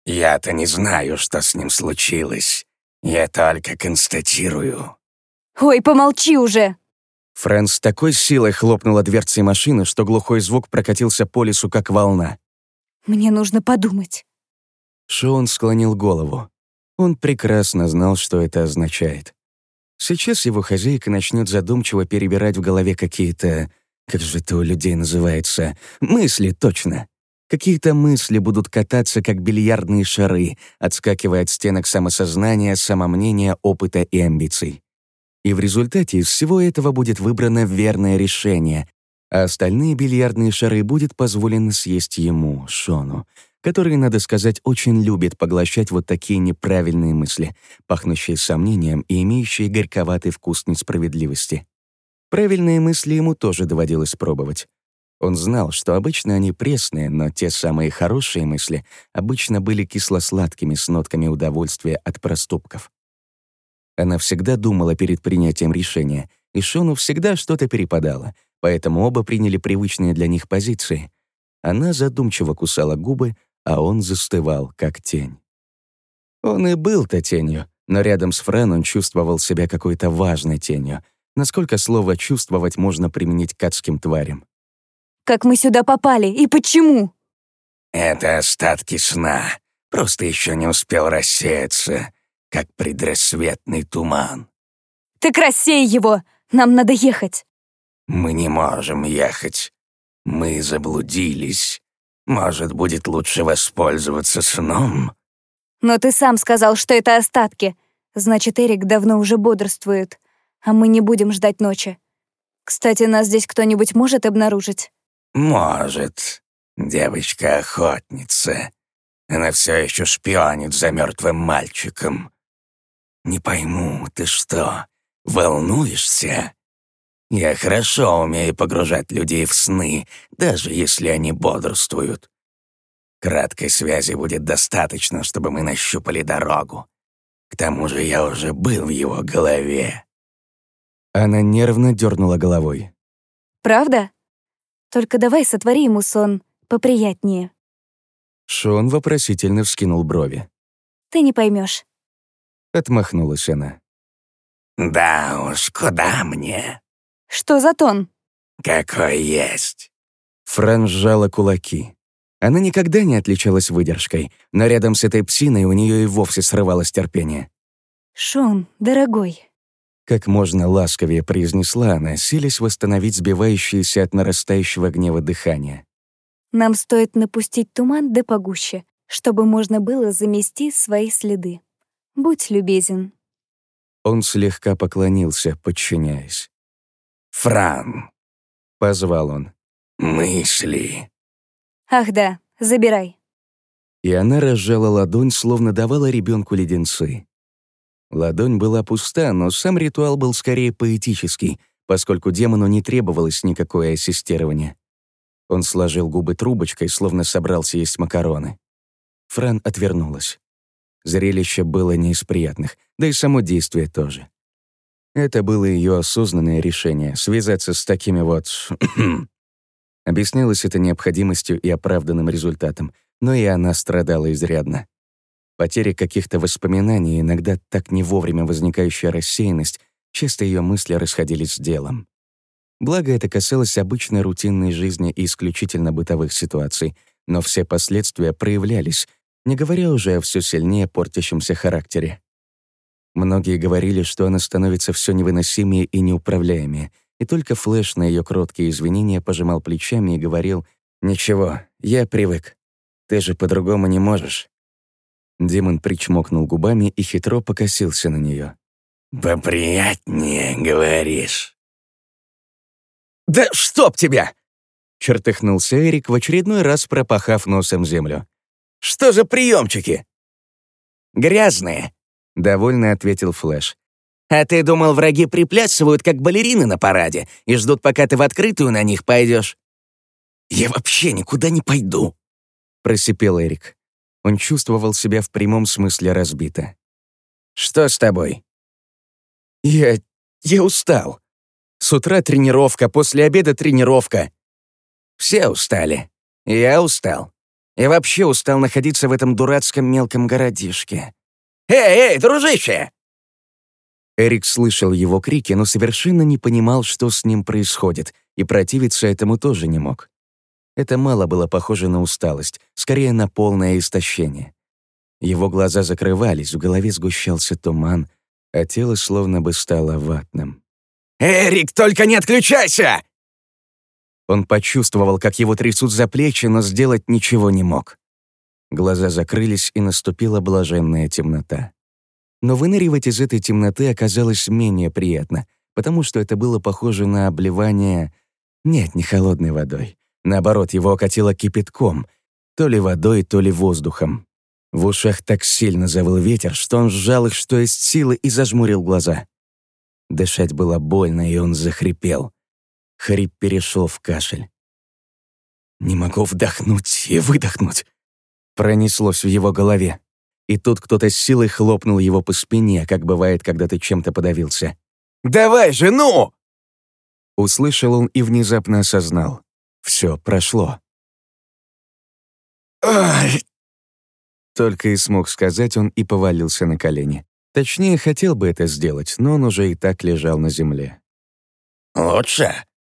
«Я-то не знаю, что с ним случилось. Я только констатирую». Ой, помолчи уже! Фрэн с такой силой хлопнула дверцей машины, что глухой звук прокатился по лесу, как волна. Мне нужно подумать. Шон склонил голову. Он прекрасно знал, что это означает. Сейчас его хозяйка начнет задумчиво перебирать в голове какие-то... Как же это у людей называется? Мысли, точно. Какие-то мысли будут кататься, как бильярдные шары, отскакивая от стенок самосознания, самомнения, опыта и амбиций. И в результате из всего этого будет выбрано верное решение, а остальные бильярдные шары будет позволено съесть ему, Шону, который, надо сказать, очень любит поглощать вот такие неправильные мысли, пахнущие сомнением и имеющие горьковатый вкус несправедливости. Правильные мысли ему тоже доводилось пробовать. Он знал, что обычно они пресные, но те самые хорошие мысли обычно были кисло-сладкими с нотками удовольствия от проступков. Она всегда думала перед принятием решения, и Шону всегда что-то перепадало, поэтому оба приняли привычные для них позиции. Она задумчиво кусала губы, а он застывал, как тень. Он и был-то тенью, но рядом с Френ он чувствовал себя какой-то важной тенью, насколько слово «чувствовать» можно применить к адским тварям. Как мы сюда попали и почему? Это остатки сна. Просто еще не успел рассеяться как предрассветный туман. Так рассей его! Нам надо ехать!» «Мы не можем ехать. Мы заблудились. Может, будет лучше воспользоваться сном?» «Но ты сам сказал, что это остатки. Значит, Эрик давно уже бодрствует. А мы не будем ждать ночи. Кстати, нас здесь кто-нибудь может обнаружить?» «Может. Девочка-охотница. Она все еще шпионит за мертвым мальчиком. «Не пойму, ты что, волнуешься?» «Я хорошо умею погружать людей в сны, даже если они бодрствуют. Краткой связи будет достаточно, чтобы мы нащупали дорогу. К тому же я уже был в его голове». Она нервно дернула головой. Правда? Только давай сотвори ему сон поприятнее. Шон вопросительно вскинул брови. Ты не поймешь. Отмахнулась она. «Да уж, куда мне? Что за тон? Какой есть!» Фран сжала кулаки. Она никогда не отличалась выдержкой, но рядом с этой псиной у нее и вовсе срывалось терпение. Шон, дорогой. Как можно ласковее произнесла она, силясь восстановить сбивающееся от нарастающего гнева дыхание. Нам стоит напустить туман да погуще, чтобы можно было замести свои следы. Будь любезен. Он слегка поклонился, подчиняясь. «Фран!» — позвал он. «Мысли!» Ах да, забирай. И она разжала ладонь, словно давала ребенку леденцы. Ладонь была пуста, но сам ритуал был скорее поэтический, поскольку демону не требовалось никакое ассистирование. Он сложил губы трубочкой, словно собрался есть макароны. Фран отвернулась. Зрелище было не из приятных, да и само действие тоже. Это было ее осознанное решение — связаться с такими вот... [clears throat] Объяснялось это необходимостью и оправданным результатом, но и она страдала изрядно. Потеря каких-то воспоминаний, иногда так не вовремя возникающая рассеянность, часто ее мысли расходились с делом. Благо, это касалось обычной рутинной жизни и исключительно бытовых ситуаций, но все последствия проявлялись, не говоря уже о все сильнее портящемся характере. Многие говорили, что она становится все невыносимее и неуправляемее, и только Флэш на ее кроткие извинения пожимал плечами и говорил «Ничего, я привык. Ты же по-другому не можешь». Демон причмокнул губами и хитро покосился на нее. «Поприятнее, говоришь?» «Да чтоб тебя!» — чертыхнулся Эрик, в очередной раз пропахав носом землю. «Что за приемчики?» «Грязные», — довольно ответил Флэш. «А ты думал, враги приплясывают, как балерины на параде, и ждут, пока ты в открытую на них пойдешь?» «Я вообще никуда не пойду», — просипел Эрик. Он чувствовал себя в прямом смысле разбито. «Что с тобой?» «Я... я устал. С утра тренировка, после обеда тренировка. Все устали. Я устал. И вообще устал находиться в этом дурацком мелком городишке. Эй, эй, дружище!» Эрик слышал его крики, но совершенно не понимал, что с ним происходит, и противиться этому тоже не мог. Это мало было похоже на усталость, скорее на полное истощение. Его глаза закрывались, в голове сгущался туман, а тело словно бы стало ватным. «Эрик, только не отключайся!» Он почувствовал, как его трясут за плечи, но сделать ничего не мог. Глаза закрылись, и наступила блаженная темнота. Но выныривать из этой темноты оказалось менее приятно, потому что это было похоже на обливание... Нет, не холодной водой. Наоборот, его окатило кипятком, то ли водой, то ли воздухом. В ушах так сильно завыл ветер, что он сжал их, что есть силы, и зажмурил глаза. Дышать было больно, и он захрипел. Хрип перешел в кашель. «Не могу вдохнуть и выдохнуть», — пронеслось в его голове. И тут кто-то с силой хлопнул его по спине, как бывает, когда ты чем-то подавился. «Давай же, ну!» Услышал он и внезапно осознал. Все прошло. Ай! Только и смог сказать он и повалился на колени. Точнее, хотел бы это сделать, но он уже и так лежал на земле. «Лучше?» —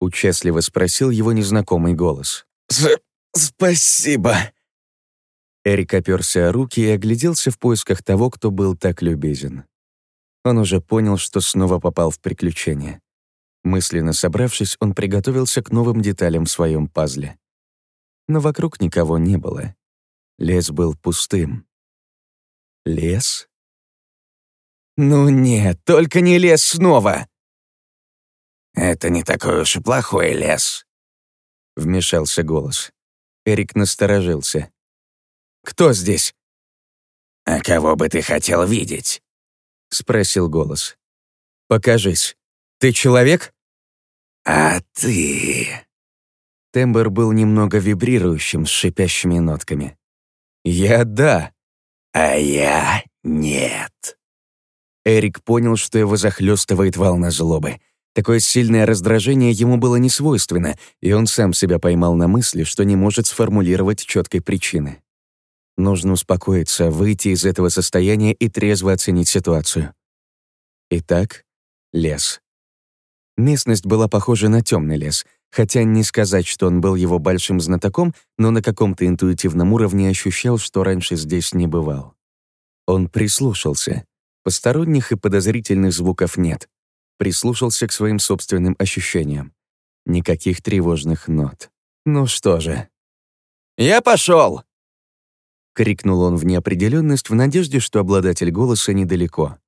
участливо спросил его незнакомый голос. С «Спасибо». Эрик оперся о руки и огляделся в поисках того, кто был так любезен. Он уже понял, что снова попал в приключение. Мысленно собравшись, он приготовился к новым деталям в своем пазле. Но вокруг никого не было. Лес был пустым. Лес? Ну нет, только не лес снова! «Это не такой уж и плохой лес», — вмешался голос. Эрик насторожился. «Кто здесь?» «А кого бы ты хотел видеть?» — спросил голос. «Покажись. Ты человек?» «А ты...» Тембр был немного вибрирующим, с шипящими нотками. «Я да». «А я нет». Эрик понял, что его захлестывает волна злобы. Такое сильное раздражение ему было не свойственно, и он сам себя поймал на мысли, что не может сформулировать четкой причины. Нужно успокоиться, выйти из этого состояния и трезво оценить ситуацию. Итак, лес. Местность была похожа на темный лес, хотя не сказать, что он был его большим знатоком, но на каком-то интуитивном уровне ощущал, что раньше здесь не бывал. Он прислушался. Посторонних и подозрительных звуков нет. Прислушался к своим собственным ощущениям. Никаких тревожных нот. Ну что же. «Я пошел!» Крикнул он в неопределенность в надежде, что обладатель голоса недалеко.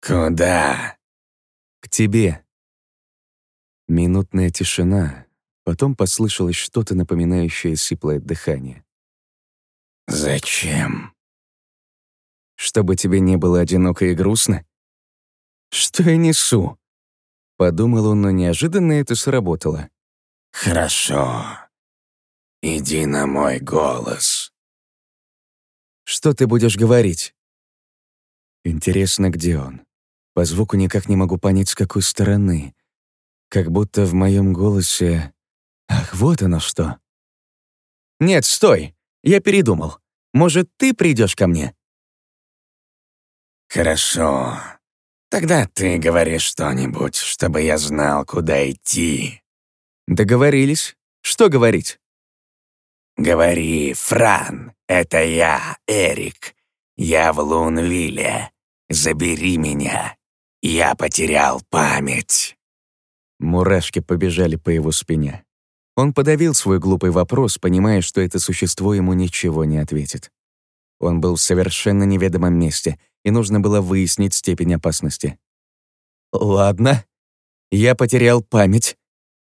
«Куда?» «К тебе». Минутная тишина. Потом послышалось что-то напоминающее сиплое дыхание. «Зачем?» «Чтобы тебе не было одиноко и грустно?» «Что я несу?» Подумал он, но неожиданно это сработало. «Хорошо. Иди на мой голос». Что ты будешь говорить?» Интересно, где он? По звуку никак не могу понять, с какой стороны. Как будто в моем голосе... Ах, вот оно что. «Нет, стой! Я передумал. Может, ты придешь ко мне?» «Хорошо. Тогда ты говори что-нибудь, чтобы я знал, куда идти». «Договорились. Что говорить?» «Говори, Фран, это я, Эрик. Я в Лунвилле. Забери меня. Я потерял память». Мурашки побежали по его спине. Он подавил свой глупый вопрос, понимая, что это существо ему ничего не ответит. Он был в совершенно неведомом месте, и нужно было выяснить степень опасности. «Ладно. Я потерял память».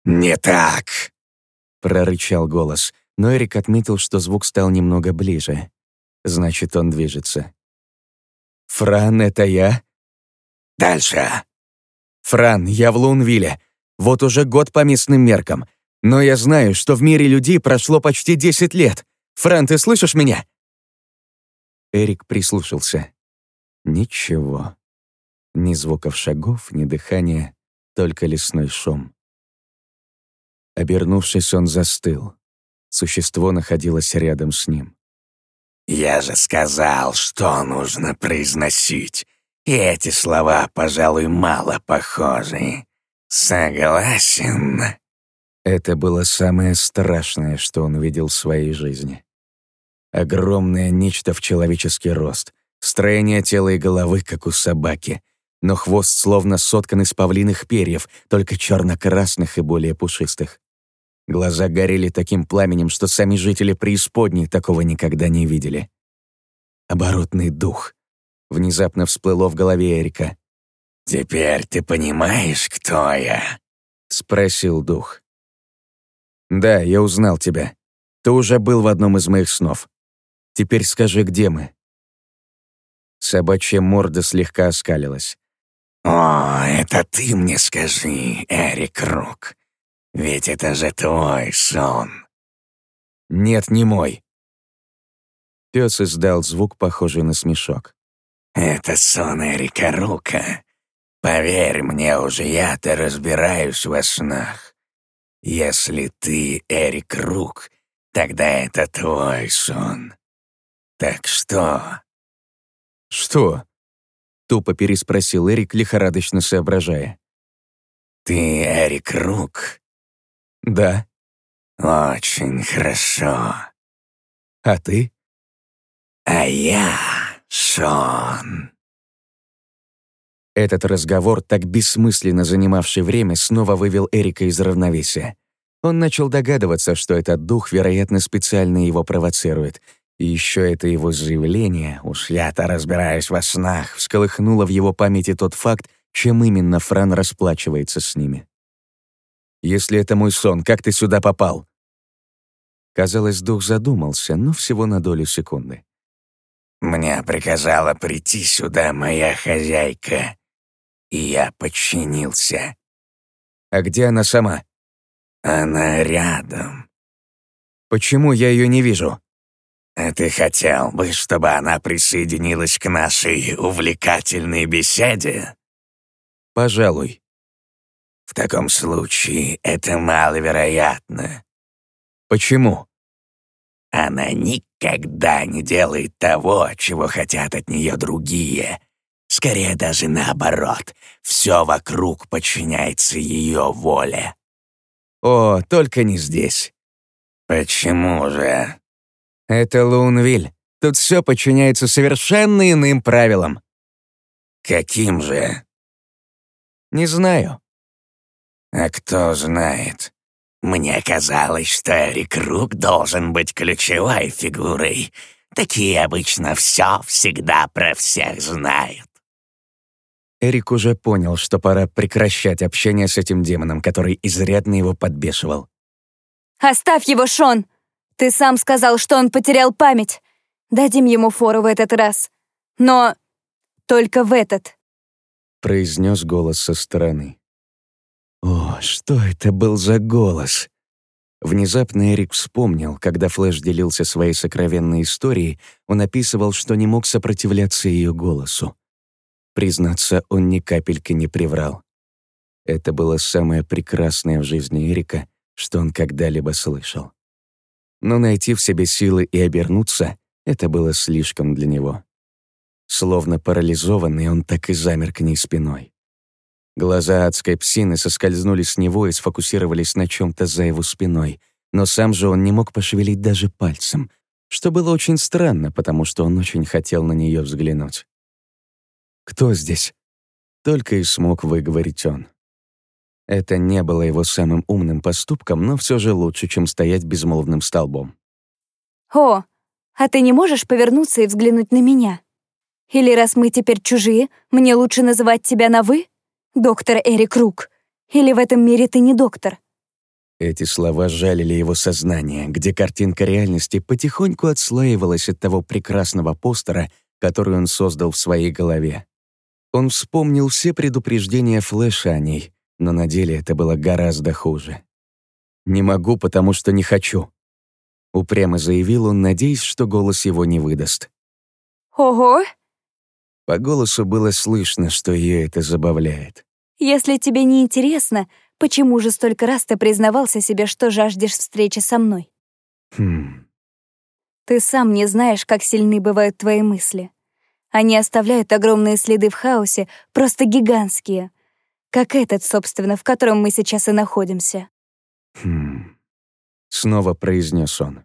«Не так!» — прорычал голос но Эрик отметил, что звук стал немного ближе. Значит, он движется. «Фран, это я?» «Дальше!» «Фран, я в Лунвилле. Вот уже год по местным меркам. Но я знаю, что в мире людей прошло почти 10 лет. Фран, ты слышишь меня?» Эрик прислушался. Ничего. Ни звуков шагов, ни дыхания, только лесной шум. Обернувшись, он застыл. Существо находилось рядом с ним. «Я же сказал, что нужно произносить. И эти слова, пожалуй, мало похожи. Согласен?» Это было самое страшное, что он видел в своей жизни. Огромное нечто в человеческий рост, строение тела и головы, как у собаки, но хвост словно соткан из павлиных перьев, только черно-красных и более пушистых. Глаза горели таким пламенем, что сами жители преисподней такого никогда не видели. Оборотный дух. Внезапно всплыло в голове Эрика. «Теперь ты понимаешь, кто я?» — спросил дух. «Да, я узнал тебя. Ты уже был в одном из моих снов. Теперь скажи, где мы?» Собачья морда слегка оскалилась. «О, это ты мне скажи, Эрик Рук. Ведь это же твой сон. Нет, не мой. Пес издал звук, похожий на смешок. Это сон Эрика Рука. Поверь мне, уже я-то разбираюсь во снах. Если ты Эрик Рук, тогда это твой сон. Так что? Что? Тупо переспросил Эрик, лихорадочно соображая. Ты Эрик Рук, «Да». «Очень хорошо». «А ты?» «А я Шон». Этот разговор, так бессмысленно занимавший время, снова вывел Эрика из равновесия. Он начал догадываться, что этот дух, вероятно, специально его провоцирует. И еще это его заявление, уж я-то разбираюсь во снах, всколыхнуло в его памяти тот факт, чем именно Фран расплачивается с ними. Если это мой сон, как ты сюда попал?» Казалось, дух задумался, но всего на долю секунды. «Мне приказала прийти сюда моя хозяйка, и я подчинился». «А где она сама?» «Она рядом». «Почему я ее не вижу?» «А ты хотел бы, чтобы она присоединилась к нашей увлекательной беседе?» «Пожалуй». В таком случае это маловероятно. Почему? Она никогда не делает того, чего хотят от нее другие. Скорее даже наоборот. Все вокруг подчиняется ее воле. О, только не здесь. Почему же? Это Лунвиль. Тут все подчиняется совершенно иным правилам. Каким же? Не знаю. А кто знает? Мне казалось, что Эрик Рук должен быть ключевой фигурой. Такие обычно все всегда про всех знают. Эрик уже понял, что пора прекращать общение с этим демоном, который изрядно его подбешивал. «Оставь его, Шон! Ты сам сказал, что он потерял память. Дадим ему фору в этот раз. Но только в этот», — произнес голос со стороны. О, что это был за голос? Внезапно Эрик вспомнил, когда Флэш делился своей сокровенной историей, он описывал, что не мог сопротивляться ее голосу. Признаться, он ни капельки не приврал. Это было самое прекрасное в жизни Эрика, что он когда-либо слышал. Но найти в себе силы и обернуться — это было слишком для него. Словно парализованный, он так и замер к ней спиной. Глаза адской псины соскользнули с него и сфокусировались на чем то за его спиной, но сам же он не мог пошевелить даже пальцем, что было очень странно, потому что он очень хотел на нее взглянуть. «Кто здесь?» Только и смог выговорить он. Это не было его самым умным поступком, но все же лучше, чем стоять безмолвным столбом. «О, а ты не можешь повернуться и взглянуть на меня? Или раз мы теперь чужие, мне лучше называть тебя на «вы»?» Доктор Эрик Рук. Или в этом мире ты не доктор?» Эти слова жалили его сознание, где картинка реальности потихоньку отслаивалась от того прекрасного постера, который он создал в своей голове. Он вспомнил все предупреждения Флэша о ней, но на деле это было гораздо хуже. «Не могу, потому что не хочу», — упрямо заявил он, надеясь, что голос его не выдаст. «Ого!» По голосу было слышно, что ее это забавляет. «Если тебе не интересно, почему же столько раз ты признавался себе, что жаждешь встречи со мной?» «Хм...» «Ты сам не знаешь, как сильны бывают твои мысли. Они оставляют огромные следы в хаосе, просто гигантские. Как этот, собственно, в котором мы сейчас и находимся». «Хм...» Снова произнес он.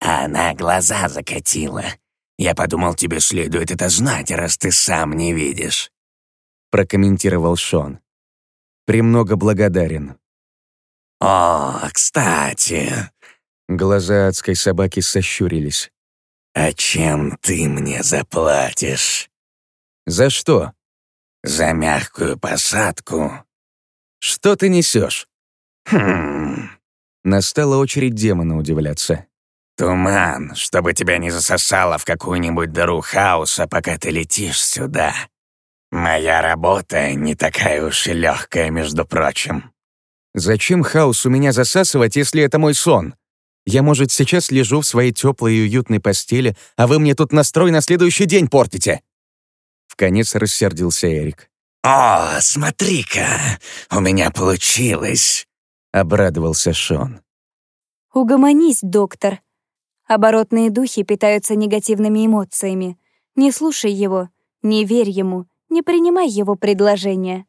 Она глаза закатила. «Я подумал, тебе следует это знать, раз ты сам не видишь», — прокомментировал Шон. «Премного благодарен». «О, кстати...» Глаза адской собаки сощурились. «А чем ты мне заплатишь?» «За что?» «За мягкую посадку». «Что ты несешь?» «Хм...» Настала очередь демона удивляться. Туман, чтобы тебя не засосало в какую-нибудь дыру хаоса, пока ты летишь сюда. Моя работа не такая уж и легкая, между прочим. Зачем хаос у меня засасывать, если это мой сон? Я, может, сейчас лежу в своей теплой и уютной постели, а вы мне тут настрой на следующий день портите. В конец рассердился Эрик. «О, смотри-ка, у меня получилось!» — обрадовался Шон. «Угомонись, доктор», Оборотные духи питаются негативными эмоциями. Не слушай его, не верь ему, не принимай его предложения.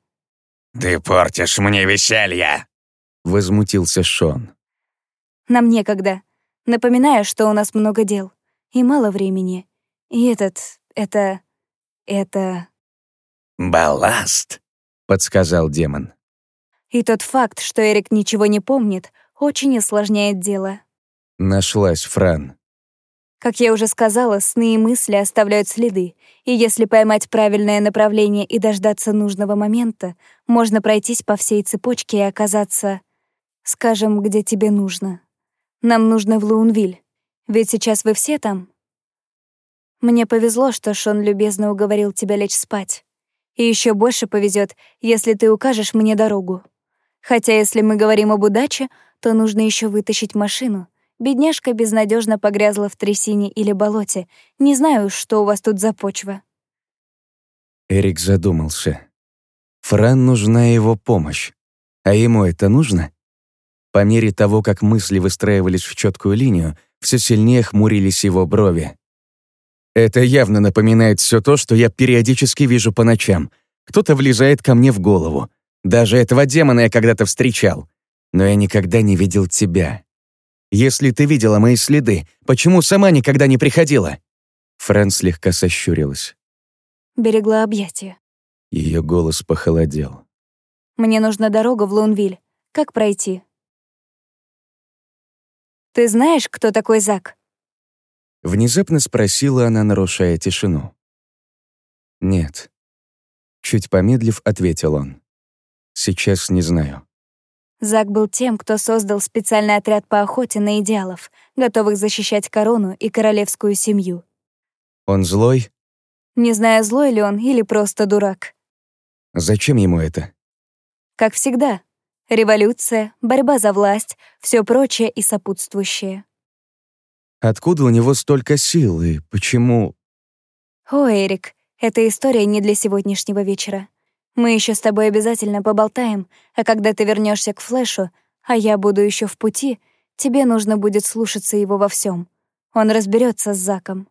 «Ты портишь мне веселье!» — возмутился Шон. «Нам некогда. Напоминаю, что у нас много дел и мало времени. И этот... это... это...» «Балласт», — подсказал демон. И тот факт, что Эрик ничего не помнит, очень осложняет дело. Нашлась Фран. Как я уже сказала, сны и мысли оставляют следы, и если поймать правильное направление и дождаться нужного момента, можно пройтись по всей цепочке и оказаться, скажем, где тебе нужно. Нам нужно в Луунвиль, ведь сейчас вы все там. Мне повезло, что Шон любезно уговорил тебя лечь спать. И еще больше повезет, если ты укажешь мне дорогу. Хотя если мы говорим об удаче, то нужно еще вытащить машину — Бедняжка безнадежно погрязла в трясине или болоте. Не знаю, что у вас тут за почва». Эрик задумался. Фран нужна его помощь. А ему это нужно? По мере того, как мысли выстраивались в четкую линию, все сильнее хмурились его брови. Это явно напоминает все то, что я периодически вижу по ночам. Кто-то влезает ко мне в голову. Даже этого демона я когда-то встречал. Но я никогда не видел тебя. Если ты видела мои следы, почему сама никогда не приходила?» Фрэн слегка сощурилась. Берегла объятия. Ее голос похолодел. Мне нужна дорога в Лунвиль. Как пройти? Ты знаешь, кто такой Зак? Внезапно спросила она, нарушая тишину. «Нет». Чуть помедлив, ответил он. «Сейчас не знаю». Зак был тем, кто создал специальный отряд по охоте на идеалов, готовых защищать корону и королевскую семью. «Он злой?» Не знаю, злой ли он или просто дурак. «Зачем ему это?» Как всегда. Революция, борьба за власть, все прочее и сопутствующее. Откуда у него столько сил и почему... О, Эрик, эта история не для сегодняшнего вечера. Мы еще с тобой обязательно поболтаем, а когда ты вернешься к Флэшу, а я буду еще в пути, тебе нужно будет слушаться его во всем. Он разберется с Заком.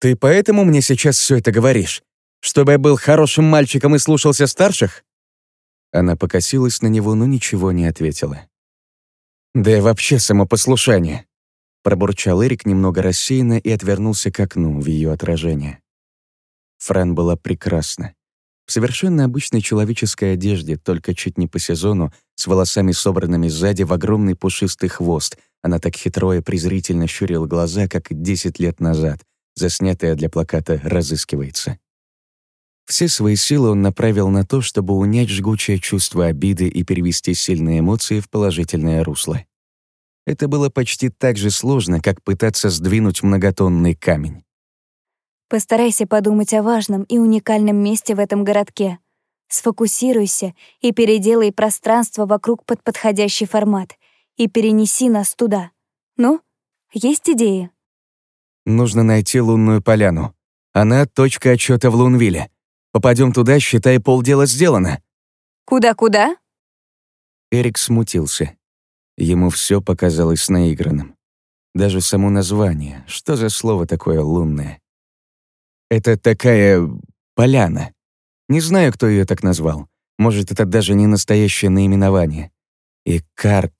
Ты поэтому мне сейчас все это говоришь? Чтобы я был хорошим мальчиком и слушался старших? Она покосилась на него, но ничего не ответила. Да и вообще самопослушание. Пробурчал Эрик немного рассеянно и отвернулся к окну в ее отражение. Фран была прекрасна. В совершенно обычной человеческой одежде, только чуть не по сезону, с волосами собранными сзади в огромный пушистый хвост. Она так хитро и презрительно щурила глаза, как десять лет назад, заснятая для плаката «Разыскивается». Все свои силы он направил на то, чтобы унять жгучее чувство обиды и перевести сильные эмоции в положительное русло. Это было почти так же сложно, как пытаться сдвинуть многотонный камень. Постарайся подумать о важном и уникальном месте в этом городке. Сфокусируйся и переделай пространство вокруг под подходящий формат и перенеси нас туда. Ну, есть идеи? Нужно найти лунную поляну. Она — точка отчета в Лунвилле. Попадем туда, считай, полдела сделано. Куда-куда? Эрик смутился. Ему все показалось наигранным. Даже само название. Что за слово такое «лунное»? Это такая поляна. Не знаю, кто ее так назвал. Может, это даже не настоящее наименование. И карт.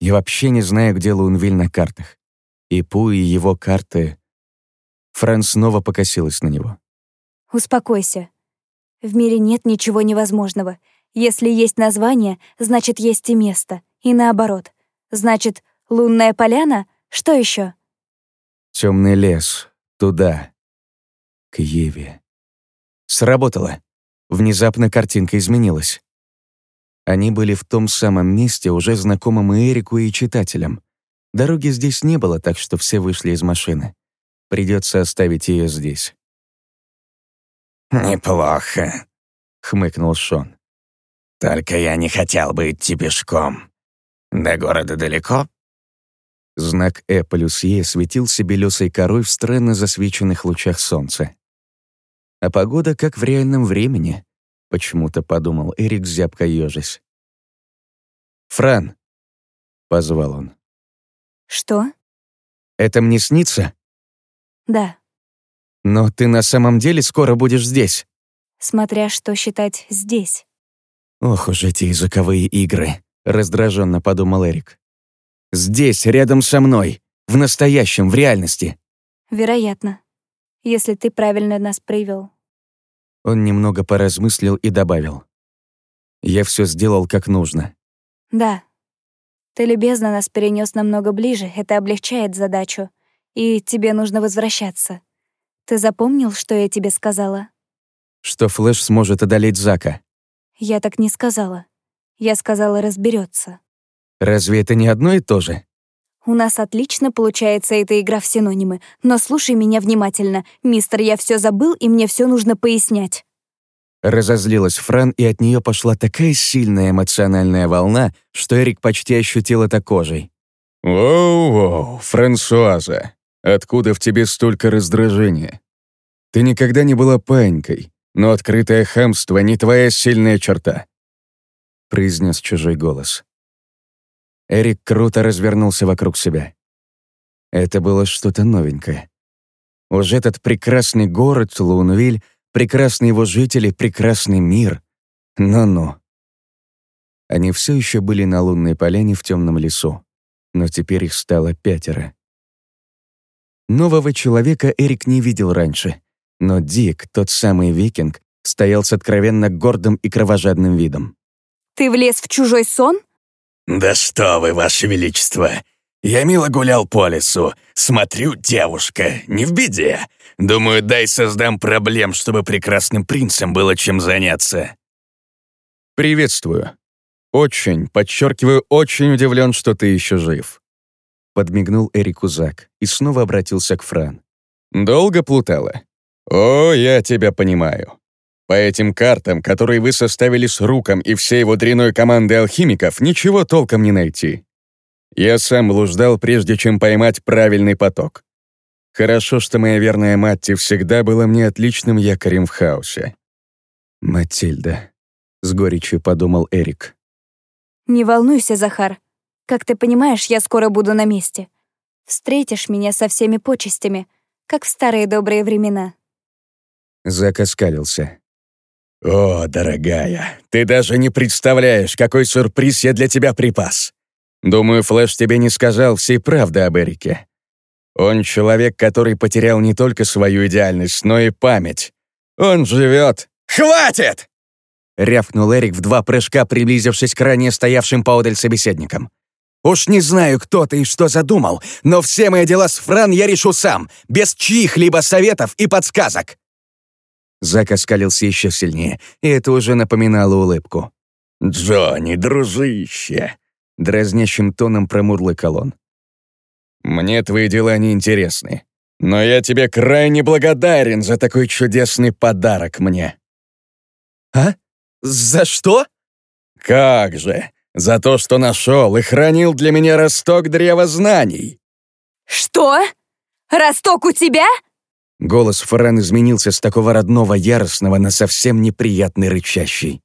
Я вообще не знаю, где Лунвиль на картах. И Пу, и его карты. Фран снова покосилась на него. Успокойся. В мире нет ничего невозможного. Если есть название, значит, есть и место. И наоборот. Значит, лунная поляна? Что еще? Темный лес. Туда к Еве. Сработало. Внезапно картинка изменилась. Они были в том самом месте, уже знакомым и Эрику, и читателям. Дороги здесь не было, так что все вышли из машины. Придется оставить ее здесь. «Неплохо», — хмыкнул Шон. «Только я не хотел бы идти пешком. До города далеко?» Знак «Э» плюс «Е» светился белесой корой в странно засвеченных лучах солнца. А погода как в реальном времени, почему-то подумал Эрик, зябко ежась. «Фран!» — позвал он. «Что?» «Это мне снится?» «Да». «Но ты на самом деле скоро будешь здесь?» «Смотря что считать здесь». «Ох уж эти языковые игры», — раздраженно подумал Эрик. «Здесь, рядом со мной, в настоящем, в реальности». «Вероятно» если ты правильно нас привел. Он немного поразмыслил и добавил. «Я все сделал как нужно». «Да. Ты любезно нас перенес намного ближе, это облегчает задачу. И тебе нужно возвращаться. Ты запомнил, что я тебе сказала?» «Что Флэш сможет одолеть Зака». «Я так не сказала. Я сказала, разберется. «Разве это не одно и то же?» У нас отлично получается эта игра в синонимы, но слушай меня внимательно. Мистер, я все забыл, и мне все нужно пояснять. Разозлилась Фран, и от нее пошла такая сильная эмоциональная волна, что Эрик почти ощутил это кожей. «Воу-воу, Франсуаза, откуда в тебе столько раздражения? Ты никогда не была панькой, но открытое хамство не твоя сильная черта. — произнес чужой голос. Эрик круто развернулся вокруг себя. Это было что-то новенькое. Уж этот прекрасный город Лунвиль, прекрасные его жители, прекрасный мир. Ну-ну. Они все еще были на лунной поляне в темном лесу, но теперь их стало пятеро. Нового человека Эрик не видел раньше, но Дик, тот самый викинг, стоял с откровенно гордым и кровожадным видом. «Ты влез в чужой сон?» «Да что вы, ваше величество! Я мило гулял по лесу. Смотрю, девушка, не в беде. Думаю, дай создам проблем, чтобы прекрасным принцем было чем заняться». «Приветствую. Очень, подчеркиваю, очень удивлен, что ты еще жив». Подмигнул Эрику Зак и снова обратился к Фран. «Долго плутала? О, я тебя понимаю. По этим картам, которые вы составили с Руком и всей его дряной команды алхимиков, ничего толком не найти. Я сам блуждал, прежде чем поймать правильный поток. Хорошо, что моя верная Матти всегда была мне отличным якорем в хаосе. «Матильда», — с горечью подумал Эрик. «Не волнуйся, Захар. Как ты понимаешь, я скоро буду на месте. Встретишь меня со всеми почестями, как в старые добрые времена». Зак оскалился. «О, дорогая, ты даже не представляешь, какой сюрприз я для тебя припас!» «Думаю, Флэш тебе не сказал всей правды об Эрике. Он человек, который потерял не только свою идеальность, но и память. Он живет...» «Хватит!» — рявкнул Эрик в два прыжка, приблизившись к ранее стоявшим поодаль собеседникам. «Уж не знаю, кто ты и что задумал, но все мои дела с Фран я решу сам, без чьих-либо советов и подсказок!» Зак оскалился еще сильнее, и это уже напоминало улыбку. «Джонни, дружище!» — дразнящим тоном промурлыкал он. «Мне твои дела не интересны, но я тебе крайне благодарен за такой чудесный подарок мне». «А? За что?» «Как же! За то, что нашел и хранил для меня росток древа знаний». «Что? Росток у тебя?» Голос Фран изменился с такого родного яростного на совсем неприятный рычащий.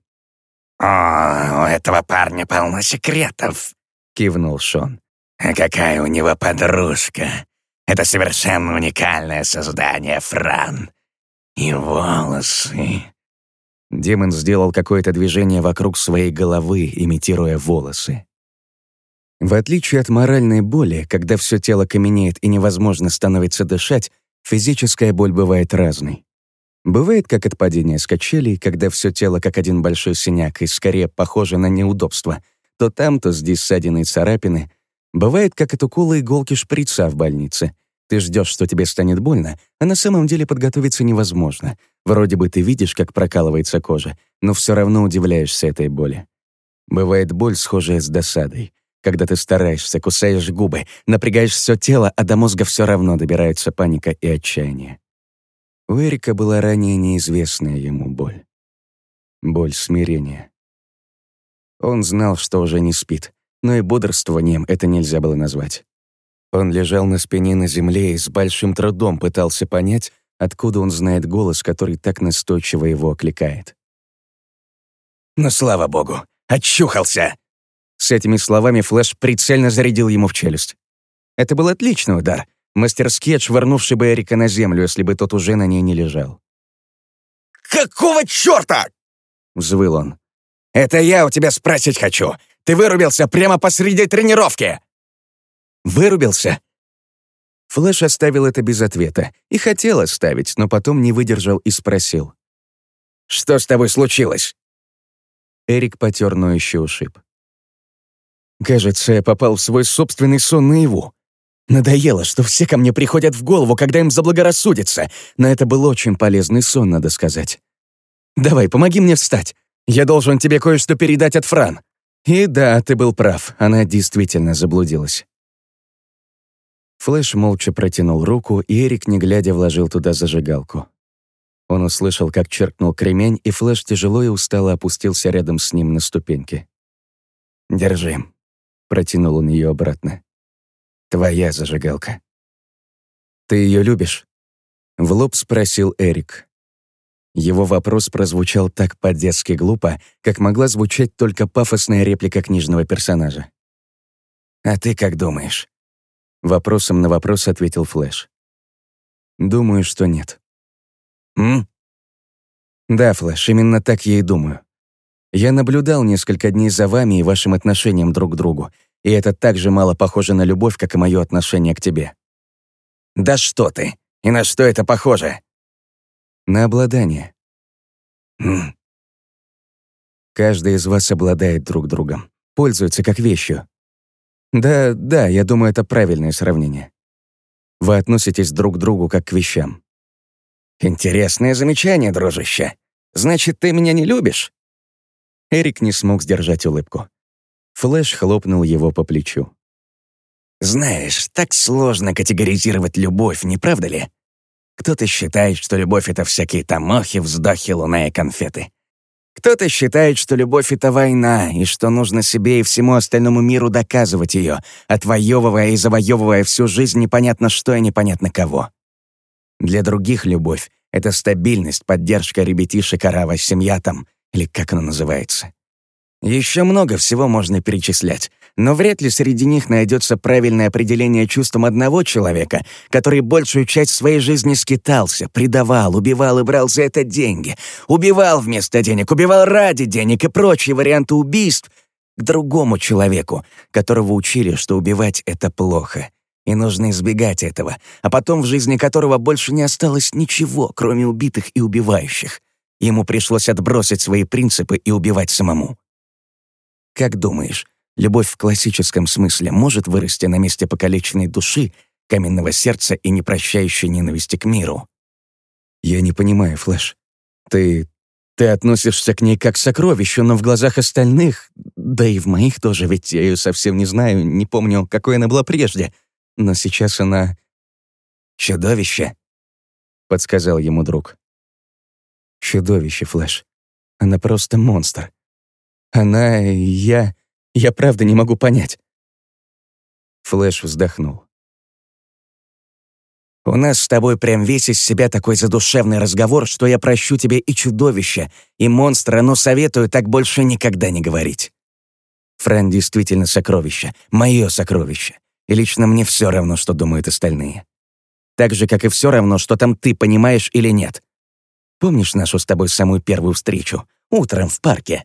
«О, у этого парня полно секретов», — кивнул Шон. «А какая у него подружка! Это совершенно уникальное создание, Фран. И волосы...» Демон сделал какое-то движение вокруг своей головы, имитируя волосы. В отличие от моральной боли, когда все тело каменеет и невозможно становится дышать, Физическая боль бывает разной. Бывает как от падения с качелей, когда все тело как один большой синяк и скорее похоже на неудобство. То там, то здесь ссадины и царапины. Бывает как от укола иголки шприца в больнице. Ты ждешь, что тебе станет больно, а на самом деле подготовиться невозможно. Вроде бы ты видишь, как прокалывается кожа, но все равно удивляешься этой боли. Бывает боль, схожая с досадой когда ты стараешься, кусаешь губы, напрягаешь все тело, а до мозга все равно добираются паника и отчаяние. У Эрика была ранее неизвестная ему боль. Боль смирения. Он знал, что уже не спит, но и бодрствованием это нельзя было назвать. Он лежал на спине на земле и с большим трудом пытался понять, откуда он знает голос, который так настойчиво его окликает. «Ну, слава богу, очухался!» С этими словами Флэш прицельно зарядил ему в челюсть. Это был отличный удар, мастерски отшвырнувший бы Эрика на землю, если бы тот уже на ней не лежал. «Какого черта?» — взвыл он. «Это я у тебя спросить хочу. Ты вырубился прямо посреди тренировки!» «Вырубился?» Флэш оставил это без ответа и хотел оставить, но потом не выдержал и спросил. «Что с тобой случилось?» Эрик потер ноющий ушиб. Кажется, я попал в свой собственный сон наяву. Надоело, что все ко мне приходят в голову, когда им заблагорассудится, но это был очень полезный сон, надо сказать. Давай, помоги мне встать. Я должен тебе кое-что передать от Фран. И да, ты был прав, она действительно заблудилась. Флэш молча протянул руку, и Эрик, не глядя, вложил туда зажигалку. Он услышал, как черкнул кремень, и Флэш тяжело и устало опустился рядом с ним на ступеньки. «Держи», Протянул он ее обратно. «Твоя зажигалка». «Ты ее любишь?» В лоб спросил Эрик. Его вопрос прозвучал так по-детски глупо, как могла звучать только пафосная реплика книжного персонажа. «А ты как думаешь?» Вопросом на вопрос ответил Флэш. «Думаю, что нет». «М?» «Да, Флэш, именно так я и думаю. Я наблюдал несколько дней за вами и вашим отношением друг к другу, и это так же мало похоже на любовь, как и мое отношение к тебе». «Да что ты! И на что это похоже?» «На обладание». «Хм, Каждый из вас обладает друг другом, пользуется как вещью. Да, да, я думаю, это правильное сравнение. Вы относитесь друг к другу как к вещам. Интересное замечание, дружище. Значит, ты меня не любишь?» Эрик не смог сдержать улыбку. Флэш хлопнул его по плечу. Знаешь, так сложно категоризировать любовь, не правда ли? Кто-то считает, что любовь — это всякие тамохи, вздохи, луна и конфеты. Кто-то считает, что любовь — это война, и что нужно себе и всему остальному миру доказывать ее, отвоевывая и завоевывая всю жизнь непонятно что и непонятно кого. Для других любовь — это стабильность, поддержка ребятишек, орава, семья там, или как оно называется. Еще много всего можно перечислять, но вряд ли среди них найдется правильное определение чувствам одного человека, который большую часть своей жизни скитался, предавал, убивал и брал за это деньги, убивал вместо денег, убивал ради денег и прочие варианты убийств, к другому человеку, которого учили, что убивать — это плохо, и нужно избегать этого, а потом в жизни которого больше не осталось ничего, кроме убитых и убивающих. Ему пришлось отбросить свои принципы и убивать самому. Как думаешь, любовь в классическом смысле может вырасти на месте покалеченной души, каменного сердца и непрощающей ненависти к миру? Я не понимаю, Флэш. Ты... ты относишься к ней как к сокровищу, но в глазах остальных, да и в моих тоже, ведь я ее совсем не знаю, не помню, какой она была прежде. Но сейчас она... «Чудовище», — подсказал ему друг. Чудовище, Флэш. Она просто монстр. Она я... Я правда не могу понять. Флэш вздохнул. «У нас с тобой прям весь из себя такой задушевный разговор, что я прощу тебе и чудовище, и монстра, но советую так больше никогда не говорить. Фрэн действительно сокровище, мое сокровище, и лично мне все равно, что думают остальные. Так же, как и все равно, что там ты понимаешь или нет. Помнишь нашу с тобой самую первую встречу? Утром в парке?»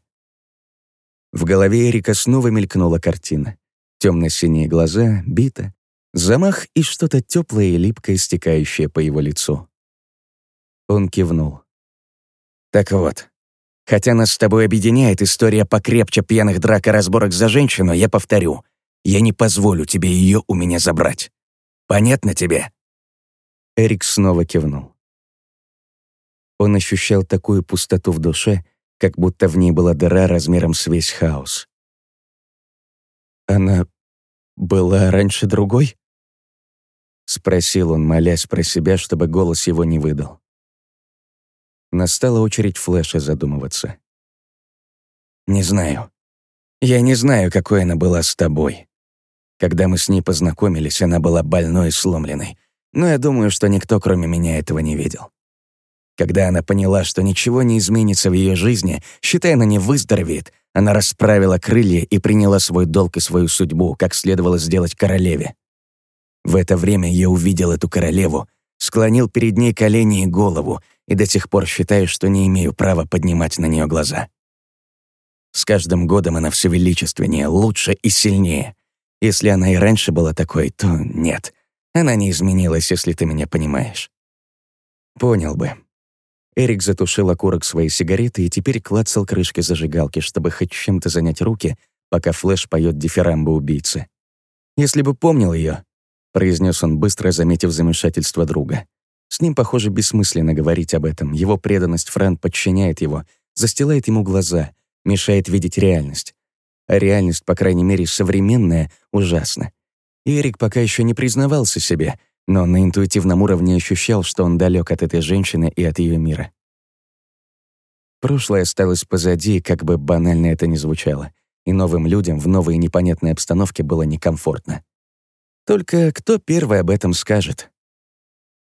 В голове Эрика снова мелькнула картина. Темно-синие глаза, бита, замах и что-то теплое и липкое, стекающее по его лицу. Он кивнул. «Так вот, хотя нас с тобой объединяет история покрепче пьяных драк и разборок за женщину, я повторю, я не позволю тебе ее у меня забрать. Понятно тебе?» Эрик снова кивнул. Он ощущал такую пустоту в душе, как будто в ней была дыра размером с весь хаос. «Она была раньше другой?» — спросил он, молясь про себя, чтобы голос его не выдал. Настала очередь Флэша задумываться. «Не знаю. Я не знаю, какой она была с тобой. Когда мы с ней познакомились, она была больной и сломленной, но я думаю, что никто, кроме меня, этого не видел. Когда она поняла, что ничего не изменится в ее жизни, считая, она не выздоровеет, она расправила крылья и приняла свой долг и свою судьбу, как следовало сделать королеве. В это время я увидел эту королеву, склонил перед ней колени и голову, и до сих пор считаю, что не имею права поднимать на нее глаза. С каждым годом она все величественнее, лучше и сильнее. Если она и раньше была такой, то нет. Она не изменилась, если ты меня понимаешь. Понял бы. Эрик затушил окурок своей сигареты и теперь клацал крышкой зажигалки, чтобы хоть чем-то занять руки, пока Флэш поет дифирамбы убийцы. «Если бы помнил ее, произнес он, быстро заметив замешательство друга. С ним, похоже, бессмысленно говорить об этом. Его преданность Фран подчиняет его, застилает ему глаза, мешает видеть реальность. А реальность, по крайней мере, современная, ужасна. И Эрик пока еще не признавался себе, но на интуитивном уровне ощущал, что он далек от этой женщины и от ее мира. Прошлое осталось позади, как бы банально это ни звучало, и новым людям в новой непонятной обстановке было некомфортно. Только кто первый об этом скажет?